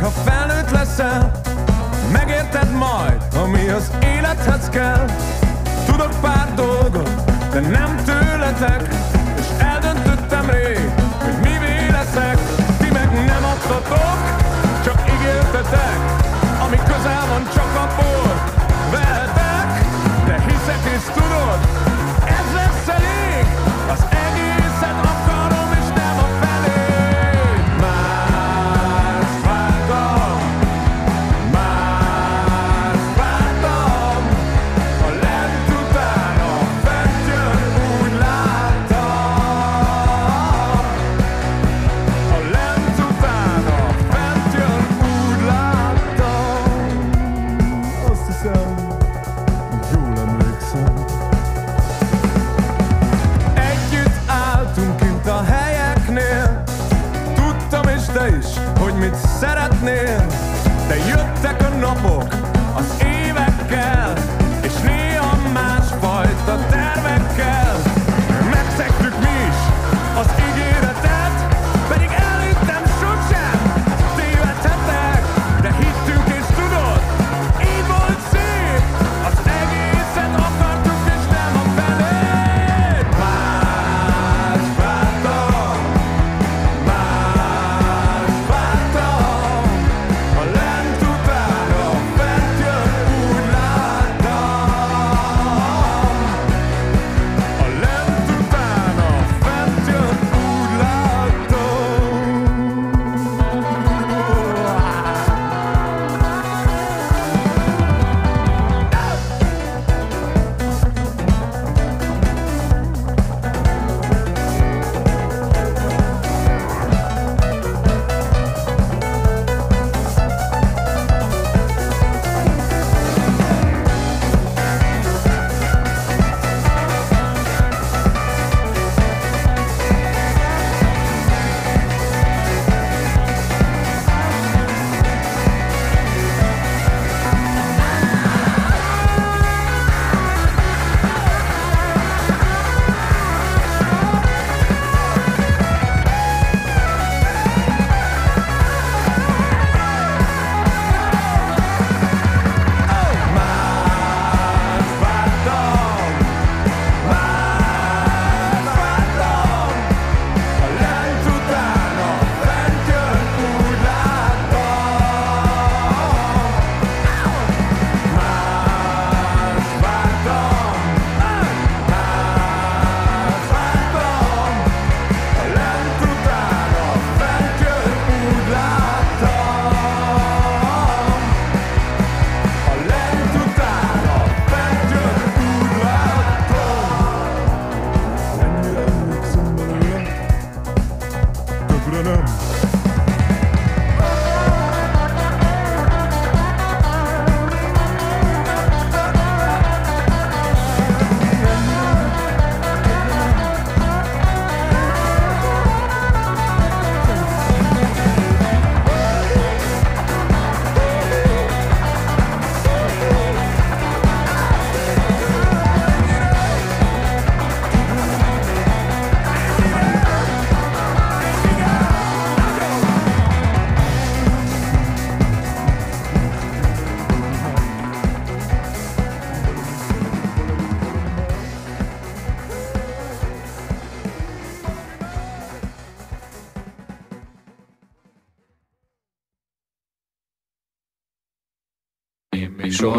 ha felnőtt leszel Megérted majd, ami az élethez kell. Tudok pár dolgot, de nem tőletek És eldöntöttem rég, hogy mi leszek. Ti meg nem adtatok, csak ígértetek Ami közel van csak a bor. Vehetek, de hiszek és tudod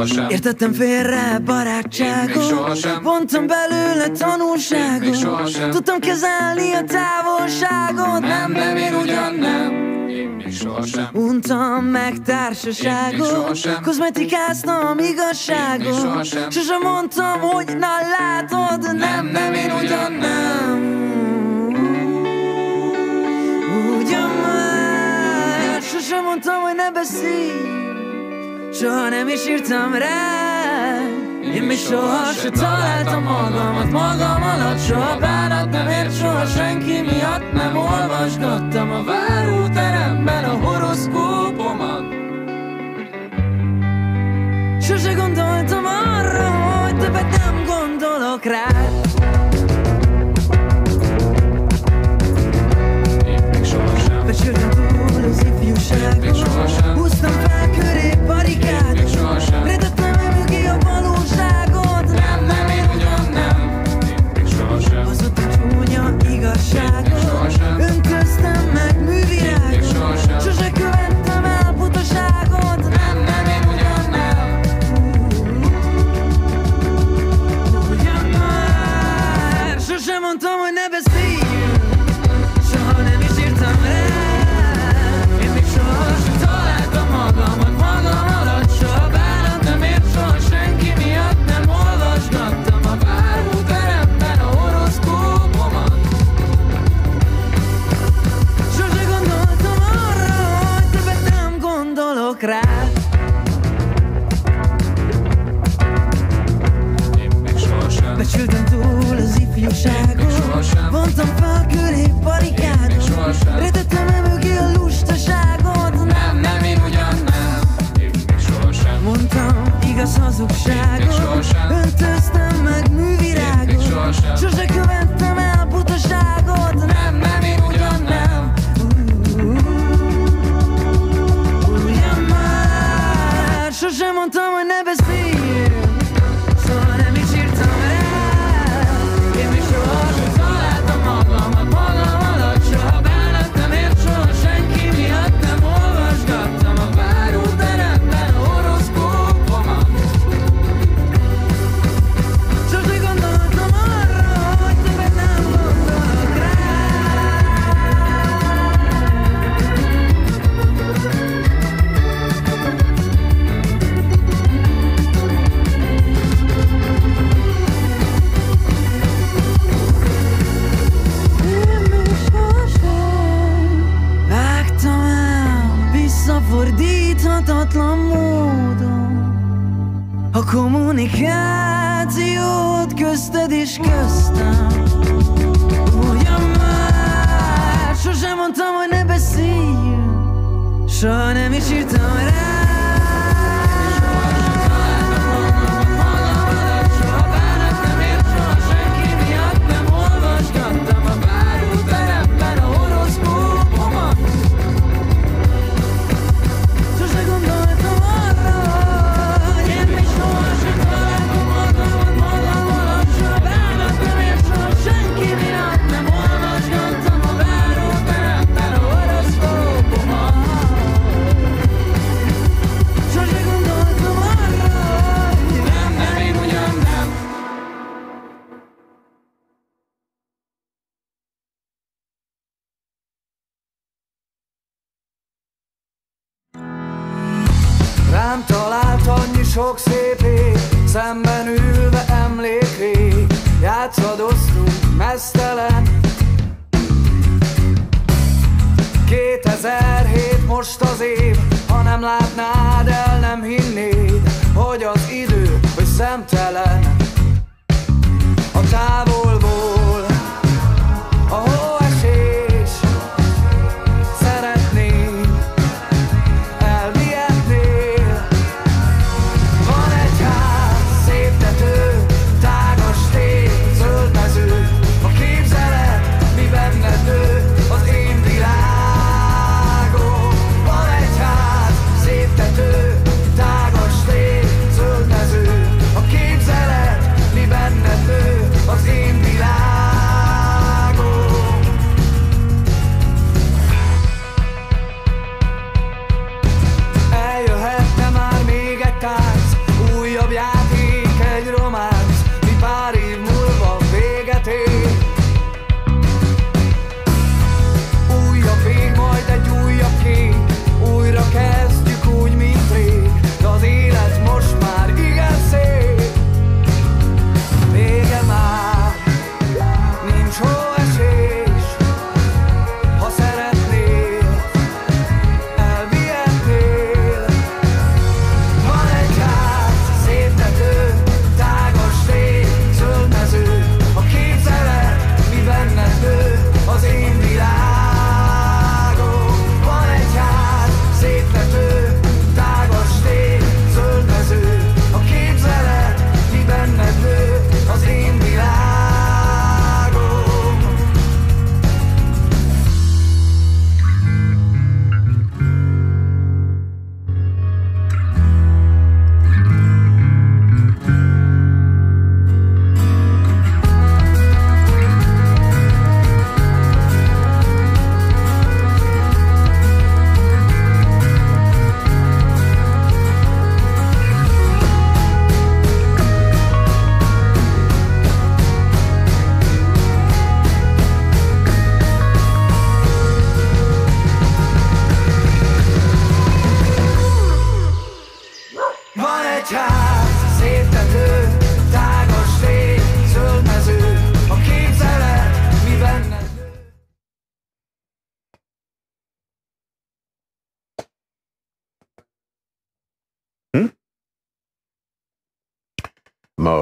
sohasem. Értettem félre barátságot Vontam belőle tanulságot. Sohasem. Tudtam kezelni a távolságot. Nem, nem, én ugyan nem. Én még sohasem. Untam meg társaságot. Kozmetikáztam igazságot. Sosem soha mondtam, hogy na látod Nem, nem, nem én ugyan nem. Ugyan már. Sosem mondtam, hogy ne beszélj. Soha nem is írtam rá. Én még soha se találtam magamat Magam alatt soha bánat nem ért Soha senki miatt nem olvasgattam A váróteremben a horoszkópomat. Sose gondoltam arra, hogy többet nem gondolok rá.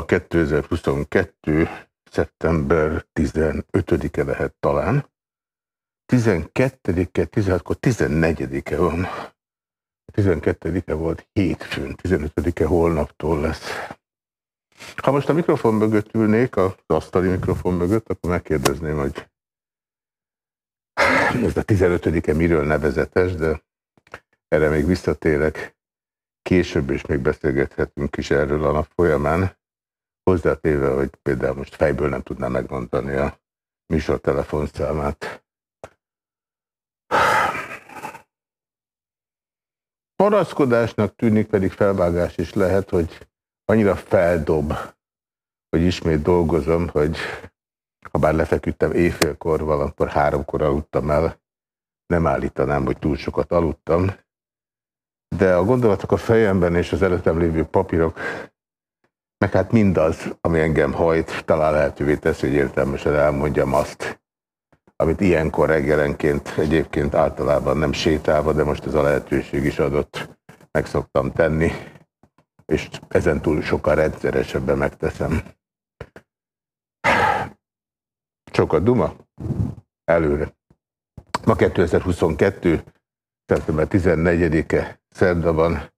Ma 2022. szeptember 15-e lehet talán. 12-e, 16 14-e van. 12-e volt hétfőn, 15-e holnaptól lesz. Ha most a mikrofon mögött ülnék, az asztali mikrofon mögött, akkor megkérdezném, hogy ez a 15-e miről nevezetes, de erre még visszatérek később, és még beszélgethetünk is erről a nap folyamán. Hozzátéve, hogy például most fejből nem tudnám megmondani a műsor telefonszámát. Paraszkodásnak tűnik, pedig felvágás is lehet, hogy annyira feldob, hogy ismét dolgozom, hogy ha bár lefeküdtem éjfélkor, valamikor háromkor aludtam el, nem állítanám, hogy túl sokat aludtam, de a gondolatok a fejemben és az előttem lévő papírok, meg hát mindaz, ami engem hajt, talán lehetővé teszi, hogy értelmesen elmondjam azt, amit ilyenkor reggelenként egyébként általában nem sétálva, de most ez a lehetőség is adott, meg szoktam tenni, és ezen túl sokkal rendszeresebben megteszem. Sok a duma? Előre. Ma 2022. szeptember 14-e szerda van.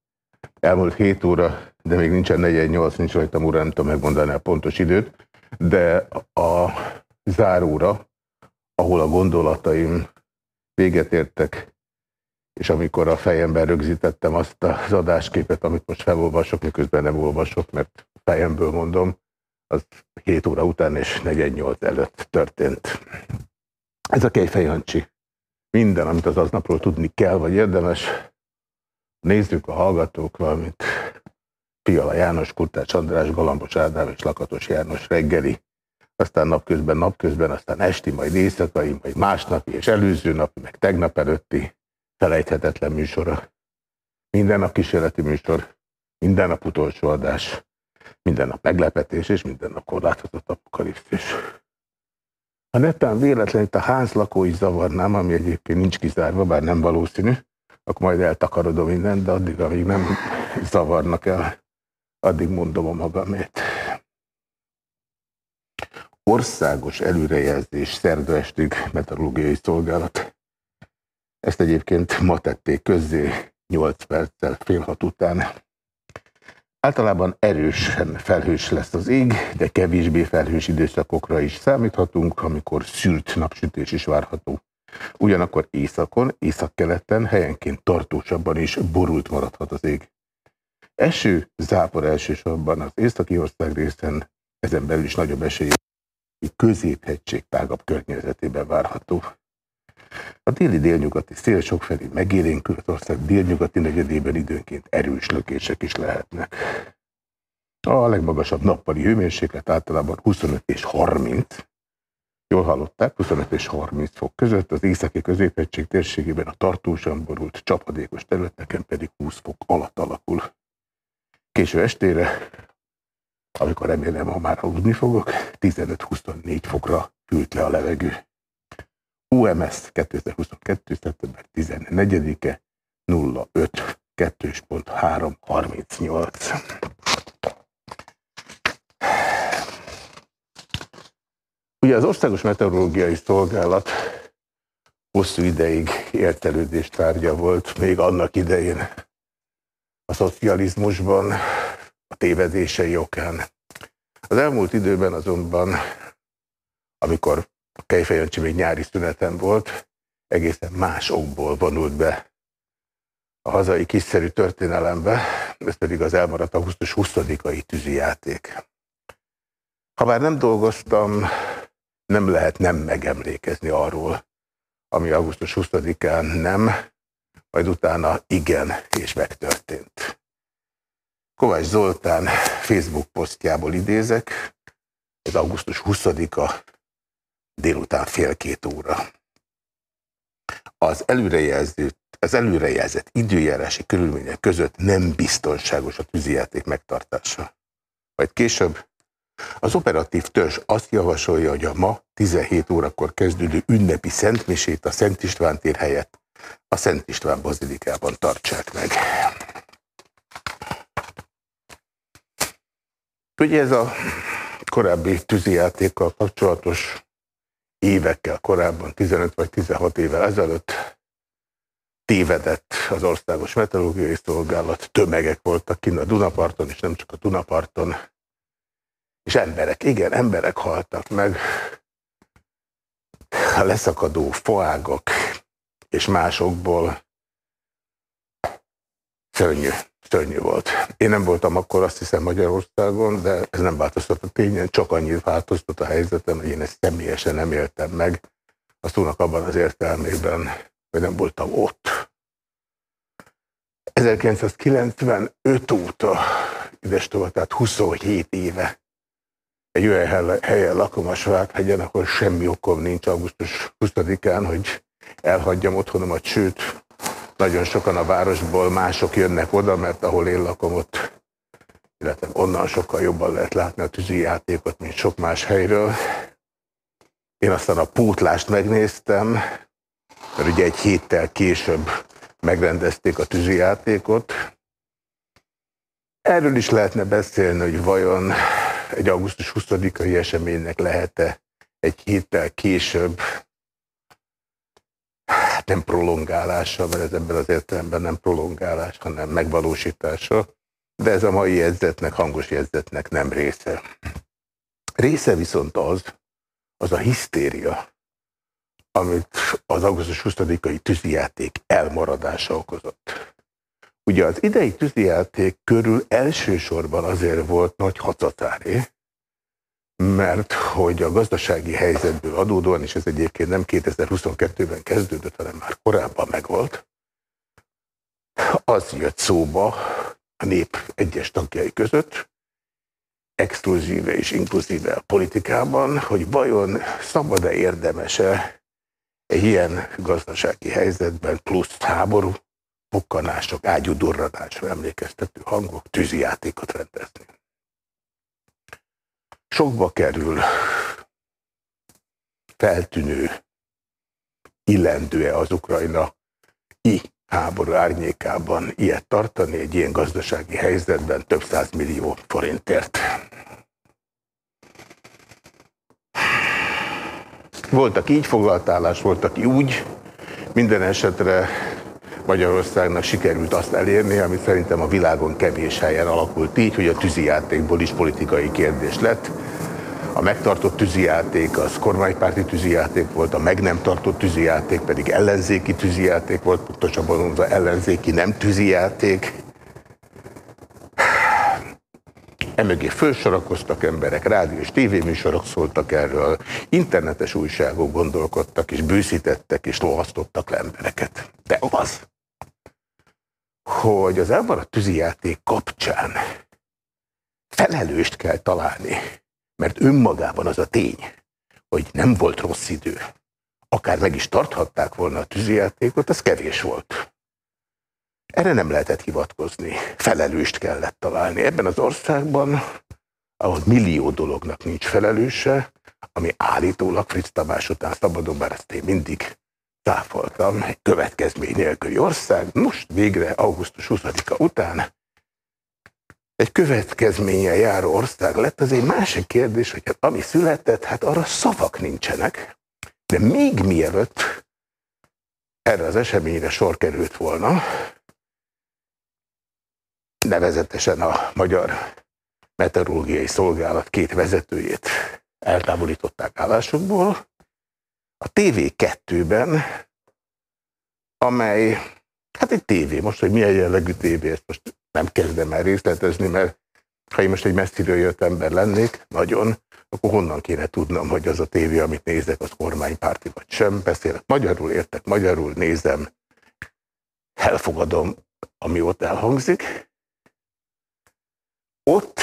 Elmúlt 7 óra, de még nincsen 48, nincs rajtam óra, nem tudom megmondani a pontos időt, de a záróra, ahol a gondolataim véget értek, és amikor a fejemben rögzítettem azt az adásképet, amit most felolvasok, miközben nem olvasok, mert fejemből mondom, az 7 óra után és 48 előtt történt. Ez a Kejfej Jancsi. Minden, amit az aznapról tudni kell, vagy érdemes. Nézzük a hallgatók, valamint Fiala János, Kurtács András, Galambos Ádám és Lakatos János reggeli, aztán napközben, napközben, aztán esti, majd éjszakai, majd másnapi és előző napi, meg tegnap előtti felejthetetlen műsora. Minden nap kísérleti műsor, minden nap utolsó adás, minden nap meglepetés, és minden nap korlátozott apokalipszis. Ha netán véletlenül itt a ház lakói zavarnám, ami egyébként nincs kizárva, bár nem valószínű, akkor majd eltakarodom mindent, de addig, amíg nem zavarnak el, addig mondom a magamét. Országos előrejelzés szerda estig meteorológiai szolgálat. Ezt egyébként ma tették közzé 8 perccel fél hat után. Általában erősen felhős lesz az ég, de kevésbé felhős időszakokra is számíthatunk, amikor szűrt napsütés is várható. Ugyanakkor északon, északkeleten helyenként tartósabban is borult maradhat az ég. Eső, zápor elsősorban az északi ország részen, ezen belül is nagyobb esély középhegység tágabb környezetében várható. A déli délnyugati szél sokfelé megélénkül az ország délnyugati negyedében időnként erős lökések is lehetnek. A legmagasabb nappali hőmérséklet általában 25 és 30, jól hallották, 25 és 30 fok között, az északi középhegység térségében a tartósan borult csapadékos területeken pedig 20 fok alatt alakul. Késő estére, amikor remélem, ha már aludni fogok, 15-24 fokra hűlt le a levegő. UMS 2022. szeptember 14-e 05 2.3 38. Ugye az Országos Meteorológiai Szolgálat hosszú ideig értelődés tárgya volt, még annak idején a szocializmusban, a tévedései okán. Az elmúlt időben azonban, amikor a Kejfejancsi még nyári szüneten volt, egészen más okból vonult be a hazai kiszerű történelembe, ez pedig az elmaradt augusztus 20-ai tűzijáték. Ha már nem dolgoztam, nem lehet nem megemlékezni arról, ami augusztus 20-án nem, majd utána igen, és megtörtént. Kovács Zoltán Facebook posztjából idézek, ez augusztus 20-a délután fél két óra. Az az előrejelzett időjárási körülmények között nem biztonságos a tűzijáték megtartása. Majd később az operatív törzs azt javasolja, hogy a ma 17 órakor kezdődő ünnepi szentmisét a Szent István tér helyett a Szent István bazilikában tartsák meg. Ugye ez a korábbi tűzijátékkal kapcsolatos évekkel korábban, 15 vagy 16 évvel ezelőtt tévedett az Országos Meteorológiai Szolgálat, tömegek voltak kint a Dunaparton, és nem csak a Dunaparton, és emberek, igen, emberek haltak meg, a leszakadó foágok és másokból szörnyű, szörnyű volt. Én nem voltam akkor azt hiszem Magyarországon, de ez nem változtat a tényen, csak annyit változtat a helyzetem, hogy én ezt személyesen nem éltem meg, a szónak abban az értelmében, hogy nem voltam ott. 1995 óta, idestova, tehát 27 éve egy olyan helyen lakom a Sváthegyen, ahol semmi okom nincs augusztus 20-án, hogy elhagyjam otthonomat, sőt, nagyon sokan a városból mások jönnek oda, mert ahol én lakom ott, illetve onnan sokkal jobban lehet látni a tűzi játékot, mint sok más helyről. Én aztán a pótlást megnéztem, mert ugye egy héttel később megrendezték a tűzijátékot. Erről is lehetne beszélni, hogy vajon egy augusztus 20-ai eseménynek lehet-e egy héttel később hát nem prolongálása, mert ez ebben az értelemben nem prolongálás, hanem megvalósítása, de ez a mai jegyzetnek, hangos jegyzetnek nem része. Része viszont az, az a hisztéria, amit az augusztus 20-ai tűzijáték elmaradása okozott. Ugye az idei tűzijáték körül elsősorban azért volt nagy hacatári, mert hogy a gazdasági helyzetből adódóan, és ez egyébként nem 2022-ben kezdődött, hanem már korábban megvolt, az jött szóba a nép egyes tagjai között, exkluzíve és inkluzíve a politikában, hogy vajon szabad-e érdemese egy ilyen gazdasági helyzetben plusz háború, bukkanások, ágyudurranásra emlékeztető hangok, tűzijátékot rendezni. Sokba kerül feltűnő, illendő-e az Ukrajna i háború árnyékában ilyet tartani egy ilyen gazdasági helyzetben több millió forintért. Voltak így foglaltálás, voltak úgy, minden esetre Magyarországnak sikerült azt elérni, ami szerintem a világon kevés helyen alakult így, hogy a tűzijátékból is politikai kérdés lett. A megtartott tűzijáték az kormánypárti tűzijáték volt, a meg nem tartott tűzijáték pedig ellenzéki tűzijáték volt, pontosabban mondva ellenzéki nem tűzijáték. Emögé fölsorakoztak emberek, rádió és tévéműsorok szóltak erről, internetes újságok gondolkodtak, és bőszítettek, és lohasztottak le embereket. De az, hogy az elmaradt tűzijáték kapcsán felelőst kell találni, mert önmagában az a tény, hogy nem volt rossz idő, akár meg is tarthatták volna a tűzijátékot, az kevés volt. Erre nem lehetett hivatkozni. Felelőst kellett találni. Ebben az országban, ahol millió dolognak nincs felelőse, ami állítólag Fritz Tamás után szabadon, bár ezt én mindig cáfoltam, egy következmény nélküli ország, most végre augusztus 20-a után egy következménye járó ország lett, az egy másik kérdés, hogy hát ami született, hát arra szavak nincsenek, de még mielőtt erre az eseményre sor került volna, nevezetesen a Magyar Meteorológiai Szolgálat két vezetőjét eltávolították állásukból, a TV2-ben, amely, hát egy tévé, most, hogy milyen jellegű tévé, ezt most nem kezdem el részletezni, mert ha én most egy messziről jött ember lennék, nagyon, akkor honnan kéne tudnom, hogy az a tévé, amit nézek, az kormánypárti vagy sem. Beszélek magyarul, értek magyarul, nézem, elfogadom, ami ott elhangzik. Ott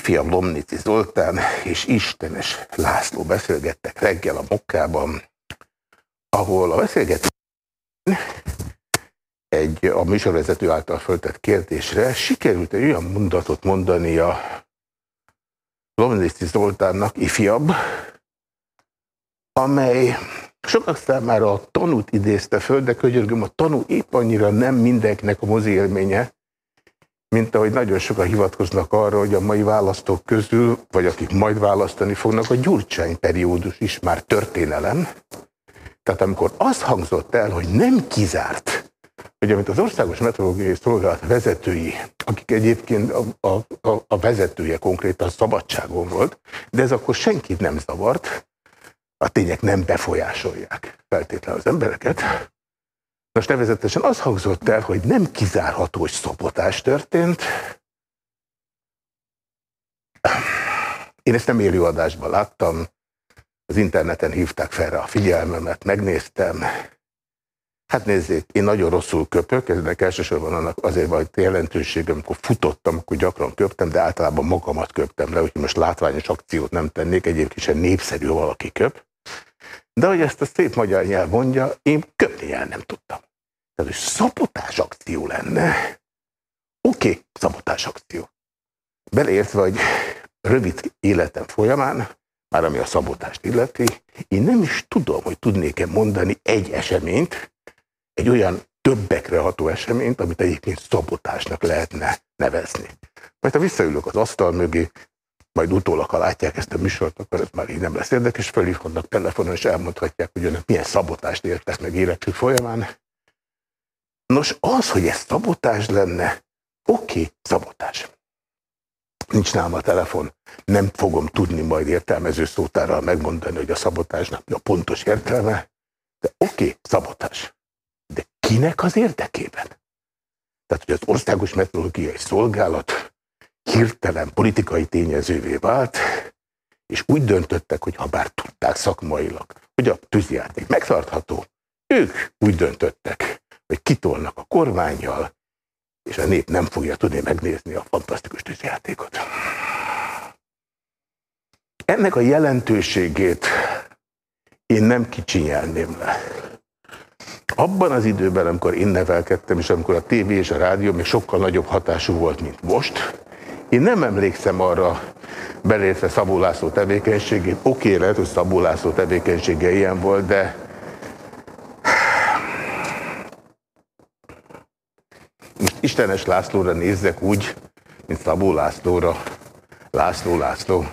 ifjabb Lomnici Zoltán és Istenes László beszélgettek reggel a Mokkában, ahol a beszélgetés egy a műsorvezető által föltett kérdésre sikerült egy olyan mondatot mondani a Lomnici Zoltánnak, ifjabb, amely sokak számára a tanút idézte föl, de könyörgöm, a tanú épp annyira nem mindenkinek a mozi élménye, mint ahogy nagyon sokan hivatkoznak arra, hogy a mai választók közül, vagy akik majd választani fognak, a Gyurcsány periódus is már történelem. Tehát amikor az hangzott el, hogy nem kizárt, hogy amit az Országos Meteorológiai Szolgálat vezetői, akik egyébként a, a, a, a vezetője konkrétan szabadságon volt, de ez akkor senkit nem zavart, a tények nem befolyásolják feltétlenül az embereket. Most nevezetesen az hangzott el, hogy nem kizárható, hogy szopotás történt. Én ezt nem élőadásban láttam, az interneten hívták fel a figyelmemet, megnéztem. Hát nézzék, én nagyon rosszul köpök, ennek elsősorban annak azért van jelentősége, amikor futottam, akkor gyakran köptem, de általában magamat köptem le, úgyhogy most látványos akciót nem tennék, egyébként sem népszerű, valaki köp. De hogy ezt a szép magyar nyelv mondja, én köpni el nem tudtam. Tehát, hogy szabotás akció lenne, oké, okay, szabotás akció. Beleértve, hogy rövid életem folyamán, már ami a szabotást illeti, én nem is tudom, hogy tudnék-e mondani egy eseményt, egy olyan többekre ható eseményt, amit egyébként szabotásnak lehetne nevezni. Majd ha visszaülök az asztal mögé, majd utólag, ha látják ezt a műsort, akkor ez már így nem lesz érdekes, felhívhatnak telefonon, és elmondhatják, hogy önök milyen szabotást értek meg életük folyamán. Nos, az, hogy ez szabotás lenne, oké, okay, szabotás. Nincs nálam a telefon, nem fogom tudni majd értelmező szótárral megmondani, hogy a szabotásnak a pontos értelme, de oké, okay, szabotás. De kinek az érdekében? Tehát, hogy az Országos Meteorológiai Szolgálat hirtelen politikai tényezővé vált, és úgy döntöttek, hogy ha bár tudták szakmailag, hogy a tűzjáték megtartható, ők úgy döntöttek, hogy kitolnak a kormányjal, és a nép nem fogja tudni megnézni a fantasztikus tűzjátékot. Ennek a jelentőségét én nem kicsinyelném le. Abban az időben, amikor én nevelkedtem, és amikor a tévé és a rádió még sokkal nagyobb hatású volt, mint most, én nem emlékszem arra, belértve Szabó László tevékenységét, oké, lehet, hogy Szabó László tevékenysége ilyen volt, de most Istenes Lászlóra nézzek úgy, mint Szabó Lászlóra. László, László.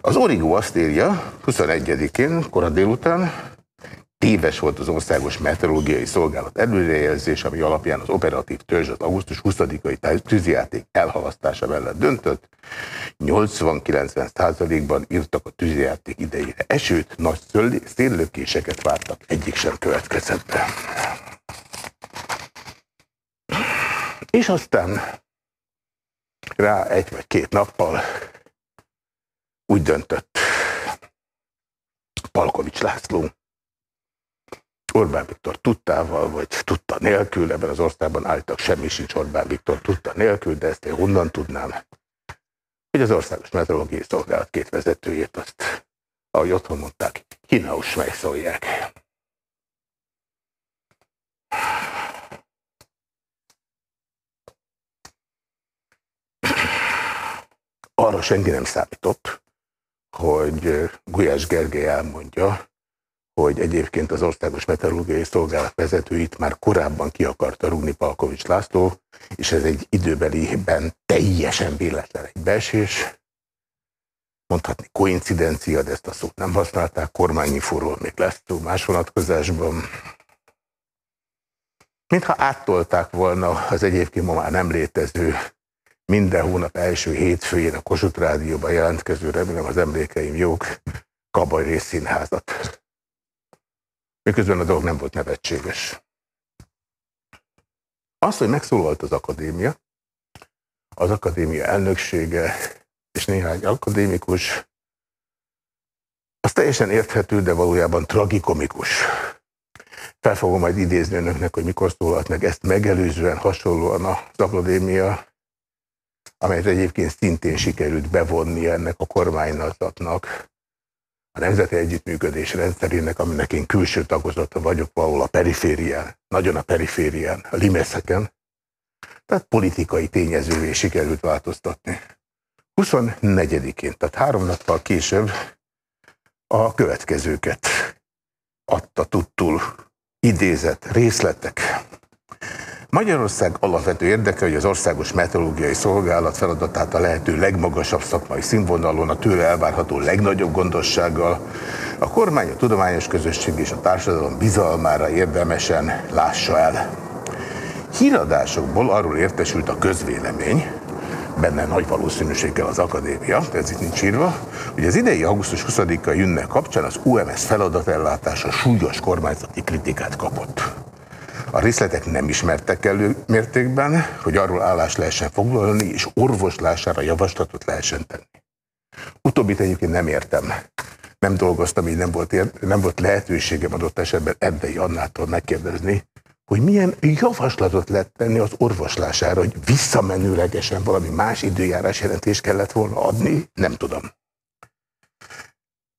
Az Origo azt írja, 21-én, kora délután, Téves volt az Országos Meteorológiai Szolgálat előrejelzés, ami alapján az operatív törzs az augusztus 20-ai tűzijáték elhalasztása mellett döntött. 80-90 százalékban írtak a tűzijáték idejére esőt, nagy széllökéseket vártak, egyik sem következett. És aztán rá egy vagy két nappal úgy döntött Palkovics László, Orbán Viktor tudtával, vagy tudta nélkül, ebben az országban állítak semmi sincs Orbán Viktor tudta nélkül, de ezt én honnan tudnám, hogy az Országos Meteorológiai Szolgálat két vezetőjét azt, ahogy otthon mondták, hinaus megszólják. Arra senki nem számított, hogy Gulyás Gergely elmondja, hogy egyébként az Országos Meteorológiai Szolgálat vezetőit már korábban ki akarta rúgni Palkovics László, és ez egy időbeliben teljesen véletlen egy beesés. Mondhatni koincidencia, de ezt a szót nem használták, kormányinfóról még lesz szó más vonatkozásban. Mintha áttolták volna az egyébként ma már nem létező minden hónap első hétfőjén a Kossuth Rádióban jelentkező, remélem az emlékeim jók, Kabaj részszínházat miközben a dolog nem volt nevetséges. Az, hogy megszólalt az akadémia, az akadémia elnöksége és néhány akadémikus, az teljesen érthető, de valójában tragikomikus. Fel fogom majd idézni önöknek, hogy mikor szólalt meg ezt megelőzően hasonlóan az akadémia, amelyet egyébként szintén sikerült bevonni ennek a kormányzatnak a Nemzeti Együttműködés rendszerének, aminek én külső tagozata vagyok valahol a periférián, nagyon a periférián, a limeszeken. Tehát politikai tényezővé sikerült változtatni. 24-én, tehát három nappal később a következőket adta tudtul Idézet, részletek. Magyarország alapvető érdeke, hogy az Országos Meteorológiai Szolgálat feladatát a lehető legmagasabb szakmai színvonalon, a tőle elvárható legnagyobb gondossággal, a kormány, a tudományos közösség és a társadalom bizalmára érdemesen lássa el. Híradásokból arról értesült a közvélemény, benne nagy valószínűséggel az akadémia, de ez itt nincs írva, hogy az idei augusztus 20-a ünnep kapcsán az UMS feladatellátása súlyos kormányzati kritikát kapott. A részletek nem ismertek elő mértékben, hogy arról állást lehessen foglalni, és orvoslására javaslatot lehessen tenni. Utóbbit egyébként nem értem. Nem dolgoztam, így nem volt, ér, nem volt lehetőségem adott esetben Erdei Annától megkérdezni, hogy milyen javaslatot lehet tenni az orvoslására, hogy visszamenőlegesen valami más időjárás jelentést kellett volna adni, nem tudom.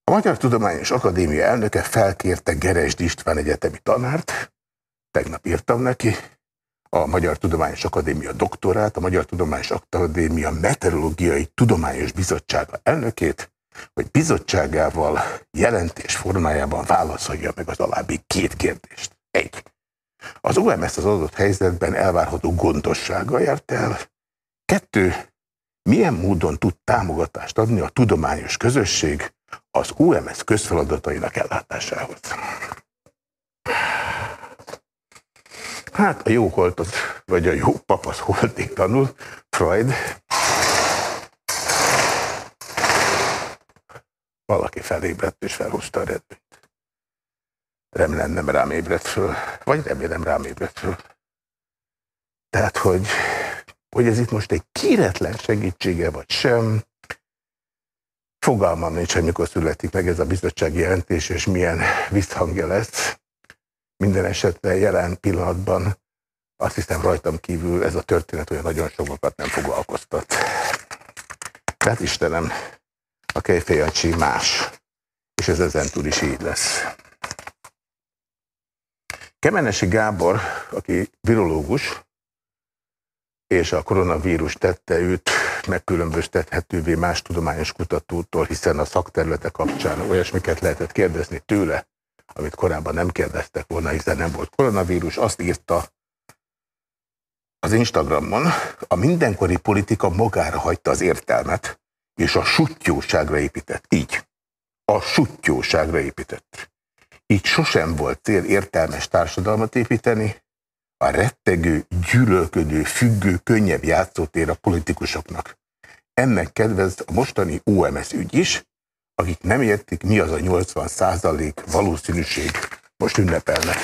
A Magyar Tudományos Akadémia elnöke felkérte Geresd István egyetemi tanárt, tegnap írtam neki, a Magyar Tudományos Akadémia doktorát, a Magyar Tudományos Akadémia Meteorológiai Tudományos Bizottsága elnökét, hogy bizottságával jelentés formájában válaszolja meg az alábbi két kérdést. Egy. Az OMS az adott helyzetben elvárható gondossággal járt el. Kettő. Milyen módon tud támogatást adni a tudományos közösség az OMS közfeladatainak ellátásához? Hát a jó holt az, vagy a jó pap az holtig tanul, Freud. Valaki felébredt és felhúzta a redőnyt. Remélem nem rám ébredt föl, vagy remélem rám ébredt föl. Tehát, hogy, hogy ez itt most egy kéretlen segítsége, vagy sem, fogalmam nincs, hogy mikor születik meg ez a bizottsági jelentés, és milyen visszhangja lesz. Minden esetre jelen pillanatban azt hiszem rajtam kívül ez a történet olyan nagyon sokakat nem foglalkoztat. Tehát Istenem, a kejfejancsi más, és ez ezentúl is így lesz. Kemenesi Gábor, aki virológus, és a koronavírus tette őt megkülönböztethetővé más tudományos kutatótól, hiszen a szakterülete kapcsán olyasmiket lehetett kérdezni tőle, amit korábban nem kérdeztek volna, hiszen nem volt koronavírus, azt írta az Instagramon, a mindenkori politika magára hagyta az értelmet, és a sutyóságra épített. Így. A sutyóságra épített. Így sosem volt cél értelmes társadalmat építeni, a rettegő, gyűlölködő, függő, könnyebb játszótér a politikusoknak. Ennek kedvez a mostani OMS ügy is, akik nem értik, mi az a 80 százalék valószínűség, most ünnepelnek.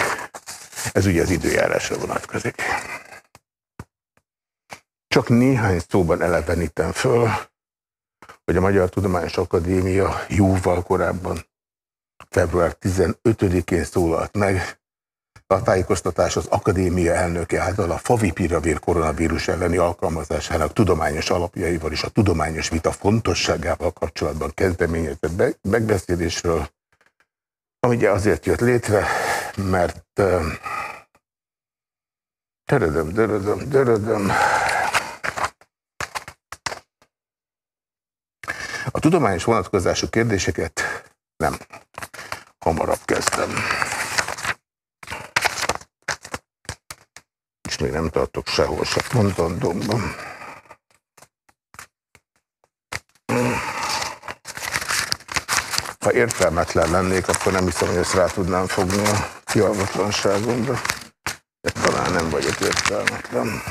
Ez ugye az időjárásra vonatkozik. Csak néhány szóban elevenítem föl, hogy a Magyar Tudományos Akadémia jóval korábban, február 15-én szólalt meg, a tájékoztatás az akadémia elnöke által a favipiravír koronavírus elleni alkalmazásának tudományos alapjaival és a tudományos vita fontosságával kapcsolatban kezdeményezett megbeszélésről, ami ugye azért jött létre, mert dörödöm, dörödöm, dörödöm, a tudományos vonatkozású kérdéseket nem. Hamarabb kezdtem. És még nem tartok sehol se mondandómban. Ha értelmetlen lennék, akkor nem hiszem, hogy ezt rá tudnám fogni a kialvatlanságomra. De talán nem vagyok értelmetlen.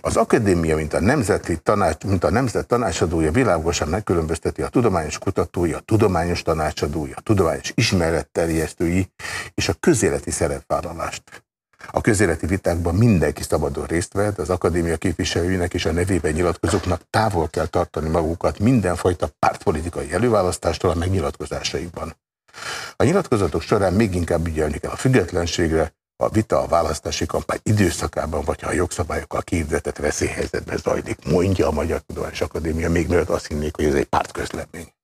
Az akadémia, mint a nemzeti tanács, mint a nemzet tanácsadója világosan megkülönbözteti a tudományos kutatói, a tudományos tanácsadói, a tudományos ismeretterjesztői és a közéleti szerepvállalást. A közéleti vitákban mindenki szabadon részt vehet, az akadémia képviselőinek és a nevében nyilatkozóknak távol kell tartani magukat mindenfajta pártpolitikai előválasztástól a megnyilatkozásaikban. A nyilatkozatok során még inkább ügyelni kell a függetlenségre, a vita a választási kampány időszakában, vagy ha a jogszabályokkal kihirdetett veszélyhelyzetben zajlik, mondja a Magyar Tudományos Akadémia, még mielőtt azt hinnék, hogy ez egy pártközlemény.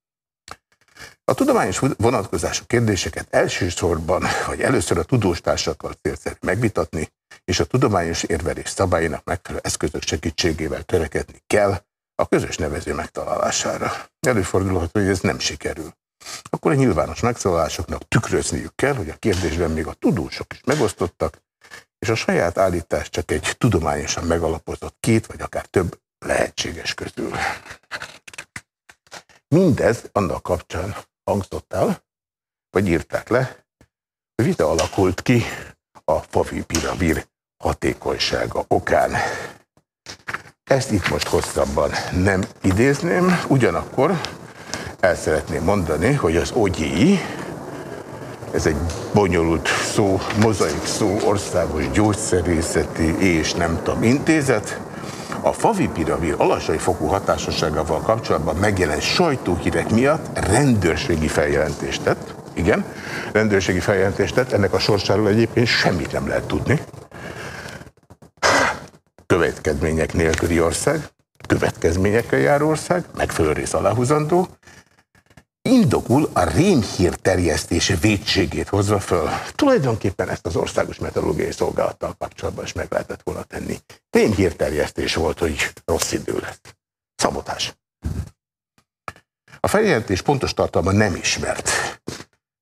A tudományos vonatkozású kérdéseket elsősorban, vagy először a tudóstársakkal célszerű megvitatni, és a tudományos érvelés szabályának megfelelő eszközök segítségével törekedni kell a közös nevező megtalálására. Előfordulhat, hogy ez nem sikerül. akkor a nyilvános megszólalásoknak tükrözniük kell, hogy a kérdésben még a tudósok is megosztottak, és a saját állítás csak egy tudományosan megalapozott két vagy akár több lehetséges közül. Mindez annak kapcsán hangzott el, vagy írták le, vita alakult ki a favipiravir hatékonysága okán. Ezt itt most hosszabban nem idézném, ugyanakkor el szeretném mondani, hogy az OGI, ez egy bonyolult szó, mozaik szó, országos gyógyszerészeti és nem tudom intézet, a favipiravir alacsony fokú hatásosságával kapcsolatban megjelent sajtóhírek miatt rendőrségi feljelentést tett. Igen, rendőrségi feljelentést tett, ennek a sorsáról egyébként semmit nem lehet tudni. Következmények nélküli ország, következményekkel járó ország, megfelelő rész aláhúzandó, indokul a rémhír terjesztése védségét hozva föl. Tulajdonképpen ezt az országos meteorológiai szolgálattal kapcsolatban is meg lehetett volna tenni. Rémhír terjesztés volt, hogy rossz idő lesz. Szabotás. A feljelentés pontos tartalma nem ismert.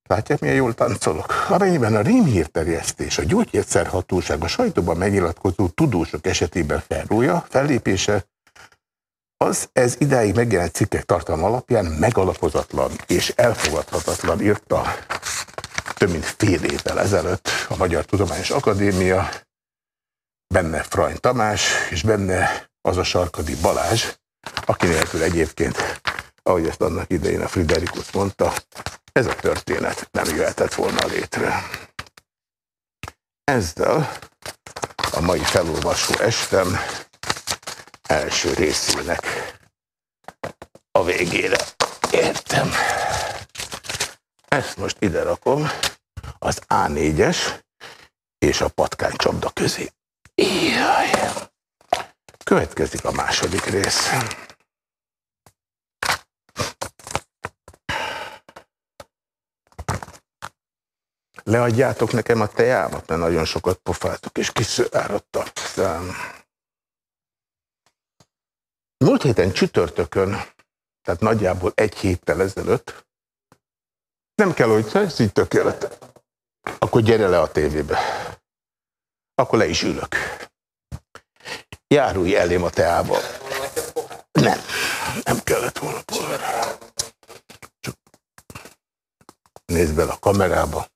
Látják, milyen jól táncolok? Amennyiben a rémhírterjesztés, a gyógyszerhatóság, a sajtóban megnyilatkozó tudósok esetében felrúja, fellépése, az ez idáig megjelent cikkek tartalma alapján megalapozatlan és elfogadhatatlan írta több mint fél évvel ezelőtt a Magyar Tudományos Akadémia, benne Frany Tamás, és benne az a Sarkadi Balázs, aki nélkül egyébként, ahogy ezt annak idején a Friderikus mondta, ez a történet nem jöhetett volna létre. Ezzel a mai felolvasó estem első részének a végére értem. Ezt most ide rakom az A4-es és a patkány csapda közé. Jaj. Következik a második rész. Leadjátok nekem a teámat, mert nagyon sokat pofáltok és kiszőáradtam. Múlt héten csütörtökön, tehát nagyjából egy héttel ezelőtt, nem kell, hogy ez így tökéletes. Akkor gyere le a tévébe. Akkor le is ülök. Járulj elém a teába. Nem, nem kellett volna pohár. Csak nézd bele a kamerába.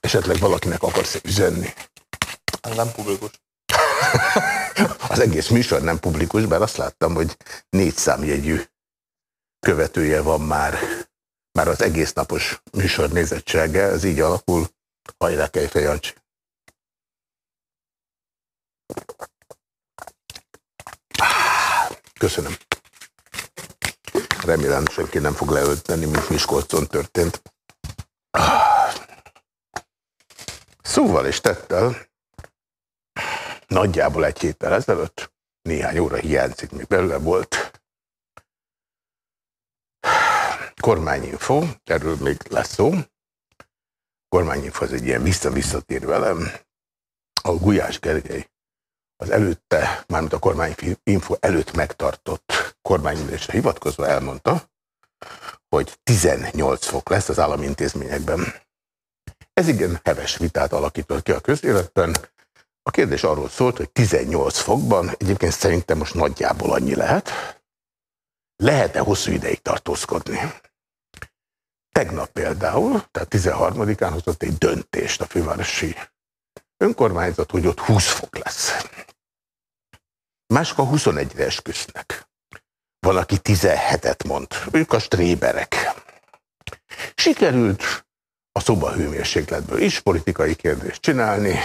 Esetleg valakinek akarsz üzenni. Nem publikus. Az egész műsor nem publikus, bár azt láttam, hogy négy számjegyű követője van már, már az egész napos műsor nézettsége, ez így alakul. Hajrá, Kejfe Jancsi. Köszönöm. Remélem, senki nem fog leölteni, mint Miskolcon történt. Szóval és tettel, nagyjából egy héttel ezelőtt, néhány óra hiányzik, még belőle volt kormányinfo, erről még lesz szó. Kormányinfo az egy ilyen vissza-visszatér velem. A Gulyás Gergely az előtte, mármint a kormányinfo előtt megtartott kormányülésre hivatkozva elmondta, hogy 18 fok lesz az állami intézményekben. Ez igen heves vitát alakított ki a közéletben, a kérdés arról szólt, hogy 18 fokban, egyébként szerintem most nagyjából annyi lehet, lehet-e hosszú ideig tartózkodni? Tegnap például, tehát 13-án hozott egy döntést a fővárosi önkormányzat, hogy ott 20 fok lesz. Mások a 21-re esküsznek. Van, aki 17-et mond. Ők a stréberek. Sikerült a szobahőmérsékletből is politikai kérdést csinálni,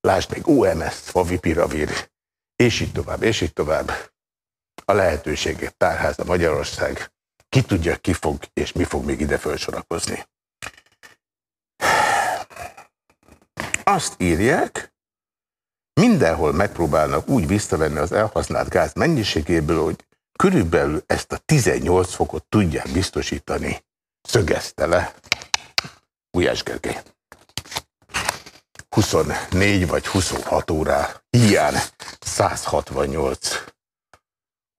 Lásd még OMS, Favipiravir, és így tovább, és így tovább. A lehetőségét tárháza Magyarország. Ki tudja, ki fog, és mi fog még ide felsorakozni. Azt írják, mindenhol megpróbálnak úgy visszavenni az elhasznált gáz mennyiségéből, hogy körülbelül ezt a 18 fokot tudják biztosítani. Szögezte le Ujás Gergely. 24 vagy 26 órá, ilyen 168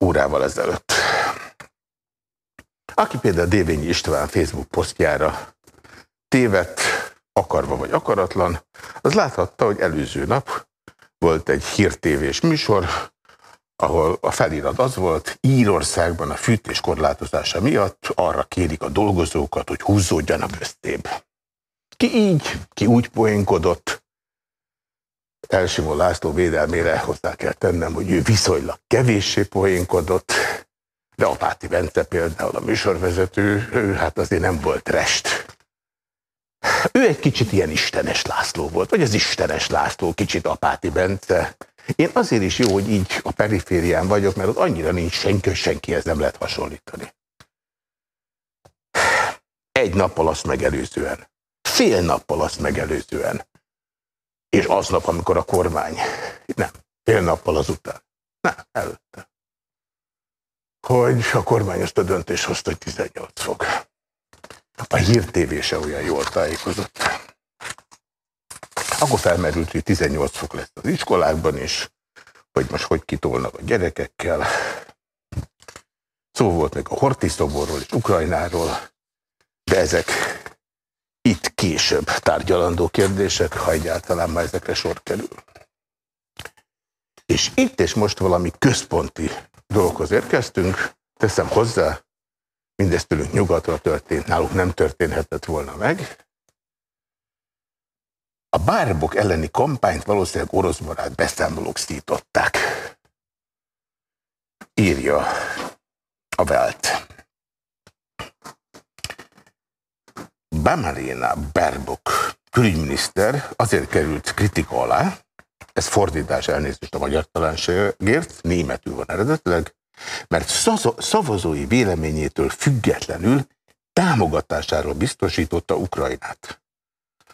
órával ezelőtt. Aki például Dévényi István Facebook posztjára tévedt, akarva vagy akaratlan, az láthatta, hogy előző nap volt egy hírtévés műsor, ahol a felirat az volt, Írországban a fűtés korlátozása miatt arra kérik a dolgozókat, hogy húzódjanak összébb. Ki így, ki úgy poénkodott, Elsimó László védelmére hozzá kell tennem, hogy ő viszonylag kevéssé poénkodott, de Apáti Bence például a műsorvezető, ő hát azért nem volt rest. Ő egy kicsit ilyen Istenes László volt, vagy az Istenes László, kicsit Apáti Bence. Én azért is jó, hogy így a periférián vagyok, mert ott annyira nincs senki, senkihez nem lehet hasonlítani. Egy nappal azt megelőzően, fél nappal azt megelőzően, és aznap, amikor a kormány, nem, fél nappal azután, nem, előtte, hogy a kormány azt a döntést hozta, hogy 18 fok. A hírtévé se olyan jól tájékozott. Akkor felmerült, hogy 18 fok lesz az iskolákban is, hogy most hogy kitolnak a gyerekekkel. Szó volt még a Horti szoborról és Ukrajnáról, de ezek később tárgyalandó kérdések, ha egyáltalán már ezekre sor kerül. És itt és most valami központi dologhoz érkeztünk, teszem hozzá, mindezt tőlünk nyugatra történt, náluk nem történhetett volna meg. A bárbok elleni kampányt valószínűleg oroszbarát beszámolók szították. Írja a Welt. Bamarina Berbok külügyminiszter azért került kritika alá, ez fordítás elnézést a magyar talanságért, németül van eredetileg, mert szavazói véleményétől függetlenül támogatásáról biztosította Ukrajnát.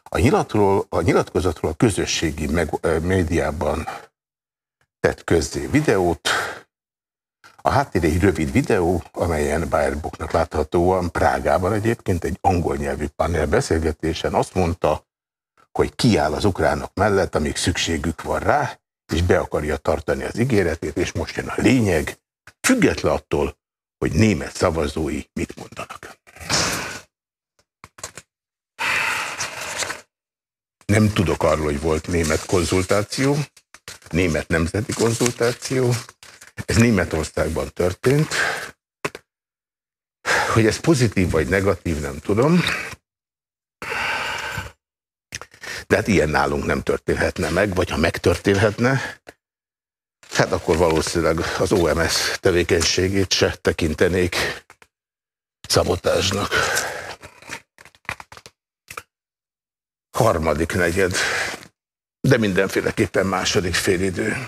A, a nyilatkozatról a közösségi meg, médiában tett közzé videót, a háttér egy rövid videó, amelyen Bayerboknak láthatóan Prágában egyébként egy angol nyelvű panel beszélgetésen azt mondta, hogy kiáll az ukránok mellett, amíg szükségük van rá, és be akarja tartani az ígéretét, és most jön a lényeg, független attól, hogy német szavazói mit mondanak. Nem tudok arról, hogy volt német konzultáció, német nemzeti konzultáció, ez Németországban történt. Hogy ez pozitív vagy negatív, nem tudom. De hát ilyen nálunk nem történhetne meg, vagy ha megtörténhetne, hát akkor valószínűleg az OMS tevékenységét se tekintenék szabotásnak. Harmadik negyed, de mindenféleképpen második félidő.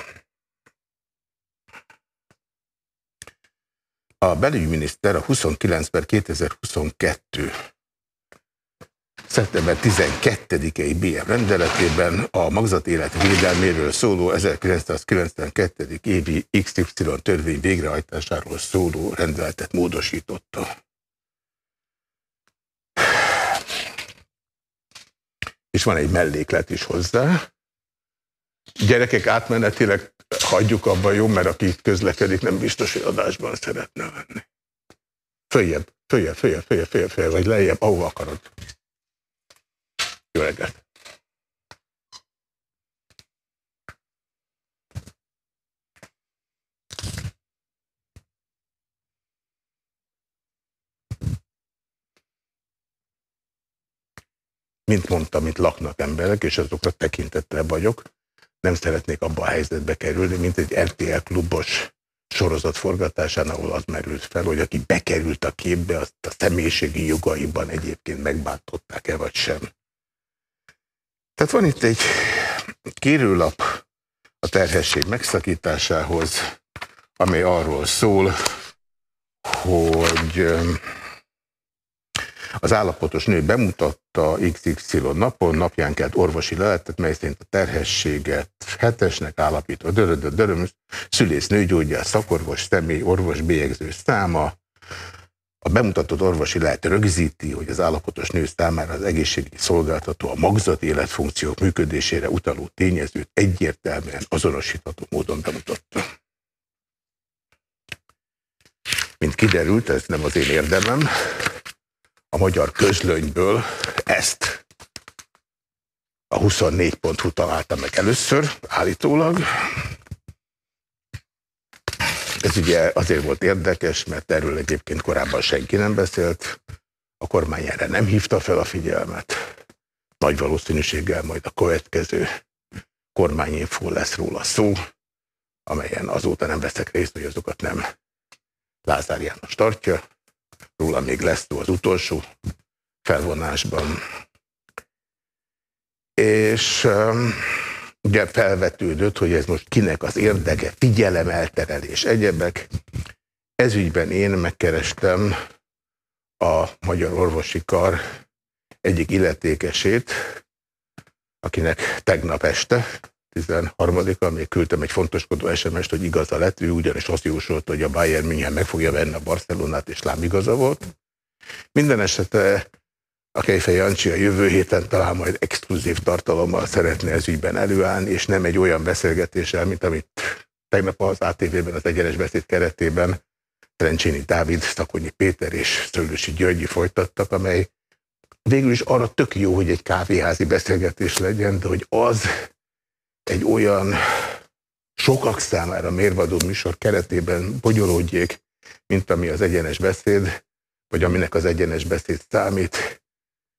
A belügyminiszter a 29 per 2022 szeptember 12-i BM rendeletében a magzatélet védelméről szóló 1992. évi XY törvény végrehajtásáról szóló rendeletet módosította. És van egy melléklet is hozzá. Gyerekek átmenetileg hagyjuk abban jó, mert aki itt közlekedik, nem biztos, hogy adásban szeretne lenni. Följebb, följebb, följebb, följebb, följebb, följebb vagy lejjebb, ahova akarod. Jó reggelt! Mint mondtam, itt laknak emberek, és azokra tekintettel vagyok nem szeretnék abba a helyzetbe kerülni, mint egy RTL klubos sorozat forgatásán, ahol az merült fel, hogy aki bekerült a képbe, azt a személyiségi jogaiban egyébként megbántották-e vagy sem. Tehát van itt egy kérőlap a terhesség megszakításához, amely arról szól, hogy az állapotos nő bemutatta XY napon, napján kelt orvosi leletet, mely szerint a terhességet hetesnek állapítva dörödö döröm, szülész nőgyógyász, szakorvos, személy, orvos bélyegző száma, a bemutatott orvosi lehet rögzíti, hogy az állapotos nő számára az egészségügyi szolgáltató a magzat életfunkciók működésére utaló tényezőt egyértelműen azonosítható módon bemutatta. Mint kiderült, ez nem az én érdemem, a magyar közlönyből ezt a 24.hu találta meg először, állítólag. Ez ugye azért volt érdekes, mert erről egyébként korábban senki nem beszélt, a kormány erre nem hívta fel a figyelmet. Nagy valószínűséggel majd a következő kormányinfó lesz róla szó, amelyen azóta nem veszek részt, hogy azokat nem Lázár János tartja. Róla még lesz az utolsó felvonásban. És um, ugye felvetődött, hogy ez most kinek az érdeke, figyelemelterelés, egyebek. Ezügyben én megkerestem a Magyar Orvosi Kar egyik illetékesét, akinek tegnap este, 13-a, még küldtem egy fontoskodó SMS-t, hogy igaza lett, ő ugyanis azt jósolt, hogy a Bayern München meg fogja venni a Barcelonát, és lám igaza volt. Minden esetre a Kejfej Jancsi a jövő héten talán majd exkluzív tartalommal szeretne ez ügyben előállni, és nem egy olyan beszélgetéssel, mint amit tegnap az ATV-ben az egyenes beszéd keretében Trencsini Dávid, Szakonyi Péter és Szőlősi Györgyi folytattak, amely végül is arra tök jó, hogy egy kávéházi beszélgetés legyen, de hogy az egy olyan sokak számára mérvadó műsor keretében bonyolódjék, mint ami az egyenes beszéd, vagy aminek az egyenes beszéd számít,